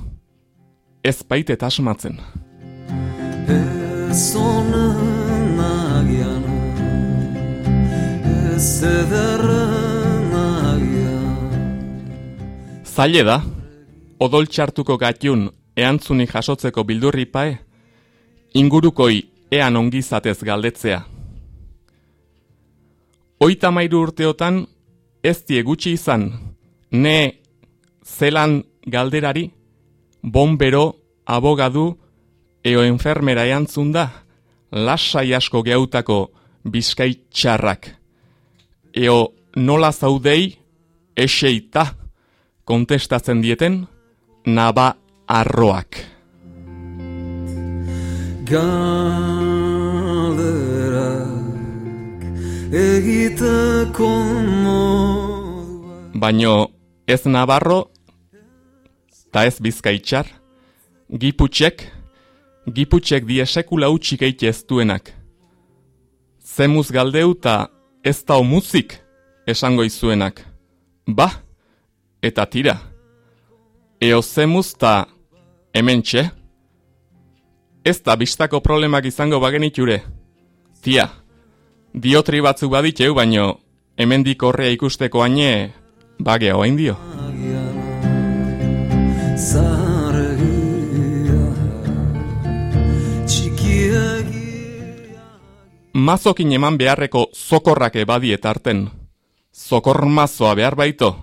ez baitet asmatzen. Ez honen agian Ez ederren Zaile da, odol txartuko gatjun eantzunik jasotzeko bildurri pae, ingurukoi ean ongizatez galdetzea. Oita mairu urteotan ez die gutxi izan, ne zelan galderari, bombero, abogadu, eo enfermera eantzun da, lasai asko gehautako bizkaitxarrak. Eo nola zaudei, eseita, kontestatzen dieten, naba arroak. Galderak egiteko Baino ez nabarro, ta ez bizkaitxar, giputxek, giputxek die sekula utxik eite ez duenak. Zemuz galdeu ta ez da muzik esango izuenak. Ba, eta tira. Eo zemuz ta hemen txe. Ez da bistako problemak izango bageniture. Tia, diotri batzuk baditeu, baino hemendik horrea ikusteko haine bagea oain dio. Mazokin eman beharreko zokorrak ebadietarten. Zokor mazoa behar baito,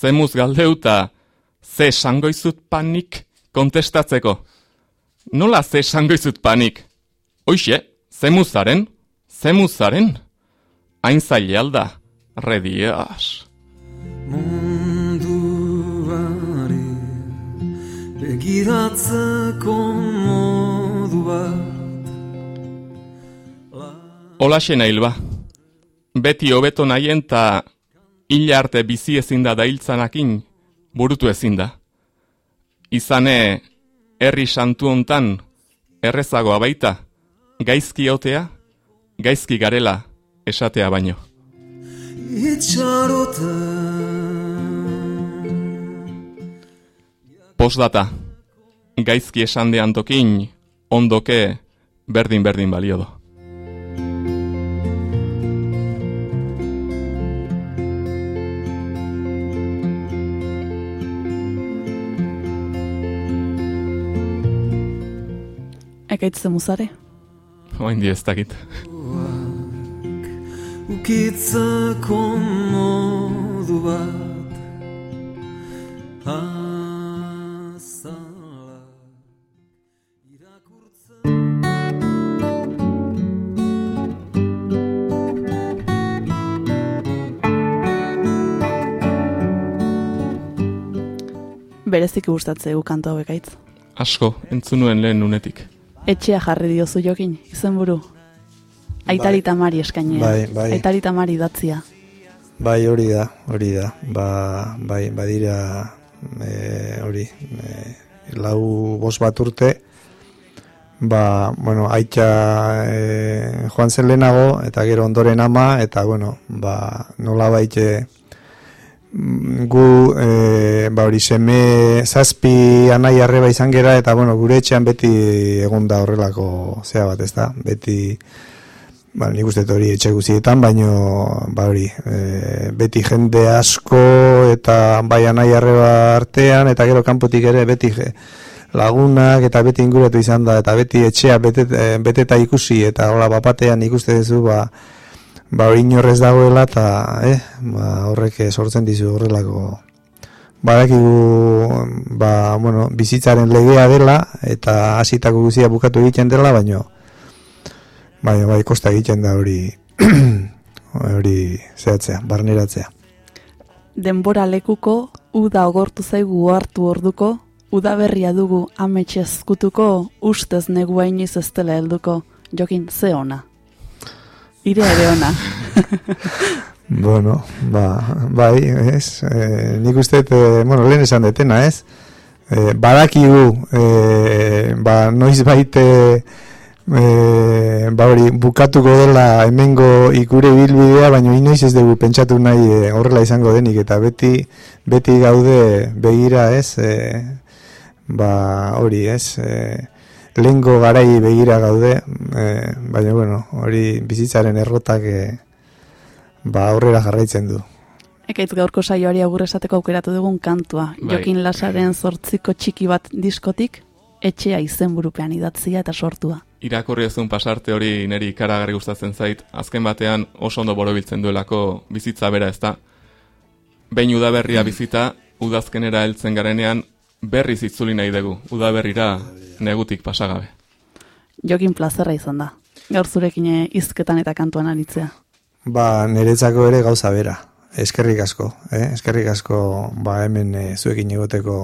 zemuz galdeuta, ze sangoizut panik kontestatzeko. Nola ze sangoizut panik? Hoxe, zemuzaren, zemuzaren, hain zaile alda, redias. Munduari begiratzeko modu bat Olaxe hilba. Beti hobeto nahien ta hila arte bizi ezin da dailtzanakin burutu ezin da. Izane, herri santu hontan errezagoa baita, gaizki otea, gaizki garela esatea baino. Postdata, gaizki esan dean tokin, ondoke berdin-berdin balio do. Ekaitzen muzare? Oain di ez dakit. Ukitzako modu bat Azala Irakurtza Bereziki gustatzeu kantu hauek aitz. Asko, entzunuen lehen unetik. Etxea jarri diozu jokin, izenburu. Aitari tamari eskainea. Bai, bai. Aitari tamari datzia. Bai, hori da, hori da. Ba, bai, badira e, hori, e, lau bos bat urte, ba, bueno, aitza e, joan zen lehenago, eta gero ondoren ama, eta, bueno, ba, nola baite gu, e, ba, hori, seme zazpi anai arreba izan gera, eta, bueno, gure etxean beti egon da horrelako zea bat, ez da, beti, ba, nik uste hori etxe guzietan, baino, ba hori, e, beti jende asko eta bai anai arreba artean, eta gero kanpotik ere beti je, lagunak eta beti inguratu izan da, eta beti etxea betet, e, beteta ikusi, eta hola bapatean ikuste duzu, ba, ba inorrez dagoela, eta eh, ba, horrek sortzen dizu horrelako badakigu ba, bueno, bizitzaren legea dela, eta hasitako guzia bukatu egiten dela, baino, Bai, bai, kosta egiten da hori hori zehatzea, barneratzea. Denbora lekuko, uda ogortu zaigu hartu orduko, uda berria dugu ametxe ezkutuko, ustez negua iniz ez dela helduko, jokin ze ona. Ire ere ona. bueno, ba, bai, ez, e, nik uste, e, bueno, lehen esan detena, ez, e, badakigu, e, ba, noiz baite, e, ba hori, bukatuko dela hemengo ikure bilbidea, baina inoiz ez dugu pentsatu nahi e, horrela izango denik, eta beti beti gaude begira ez, e, ba hori ez, e, lehengo garai begira gaude, e, baina bueno, hori bizitzaren errotak e, ba aurrera jarraitzen du. Ekaitz gaurko saioari agur esateko aukeratu dugun kantua. Bai. Jokin Lasaren zortziko txiki bat diskotik, etxea izenburupean idatzia eta sortua. Irakurri ezun pasarte hori niri ikaragarri gustatzen zait, azken batean oso ondo borobiltzen duelako bizitza bera ez da. Behin udaberria bizita, udazkenera heltzen garenean, berriz itzuli nahi dugu, udaberrira negutik pasagabe. Jokin plazerra izan da. Gaur zurekin eh, hizketan eta kantuan aritzea. Ba, niretzako ere gauza bera. Eskerrik asko, eh? eskerrik asko ba hemen e, zuekin egoteko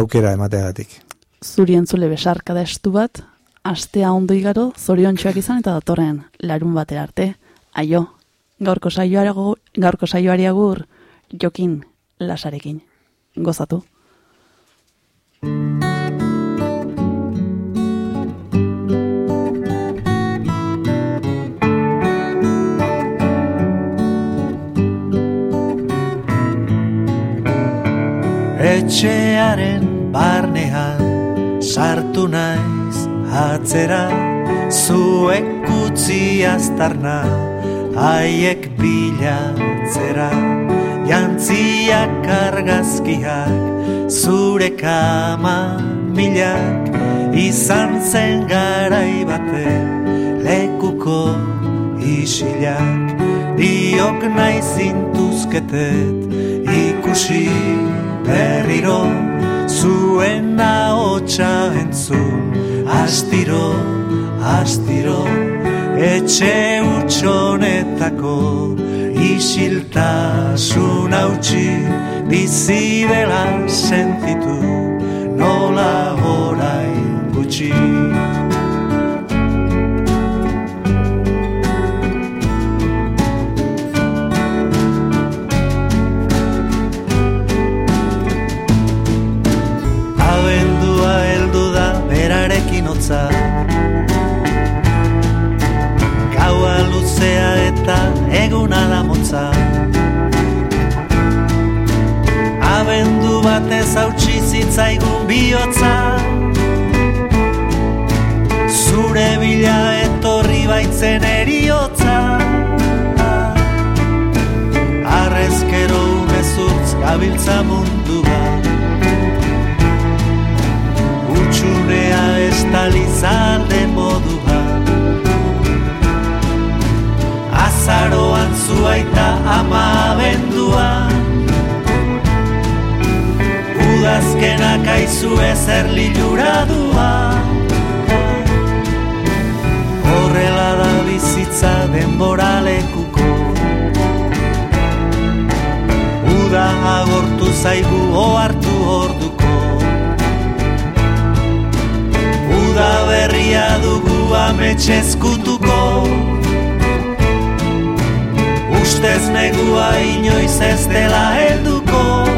aukera emateagatik. Zuri entzule besarka da estu bat, astea ondo igaro, zoriontxoak izan eta datorren larun batera arte. Aio, gaurko saioago, gaurko saioari agur, jokin lasarekin. Gozatu. Etxearen barnean sartu naiz atzera. Zuek kutzi aztarna haiek bilatzera. Jantziak argazkiak zure kama milak. Izan zen garai bate lekuko isilak. Diok nahi zintuzketet ikusi berriro zuen ahotsa entzun astiro, astiro etxe utxonetako isiltasun hautsi bizi dela sentitu nola orain gutxi. Eguna da motza. Abendu batez hautsi zitzaigun bihotza. Zure bila etorri baitzen eriotza. Arrezkero umezurtz gabiltza mundu bat. Utsunea estalizalde zuaita ama abendua Udazkenak aizu ezer liluradua. Horrela da bizitza denbora lekuko. Uda agortu zaigu ohartu orduko. Uda berria dugu ametxezkutuko ustez negua inoiz ez dela helduko.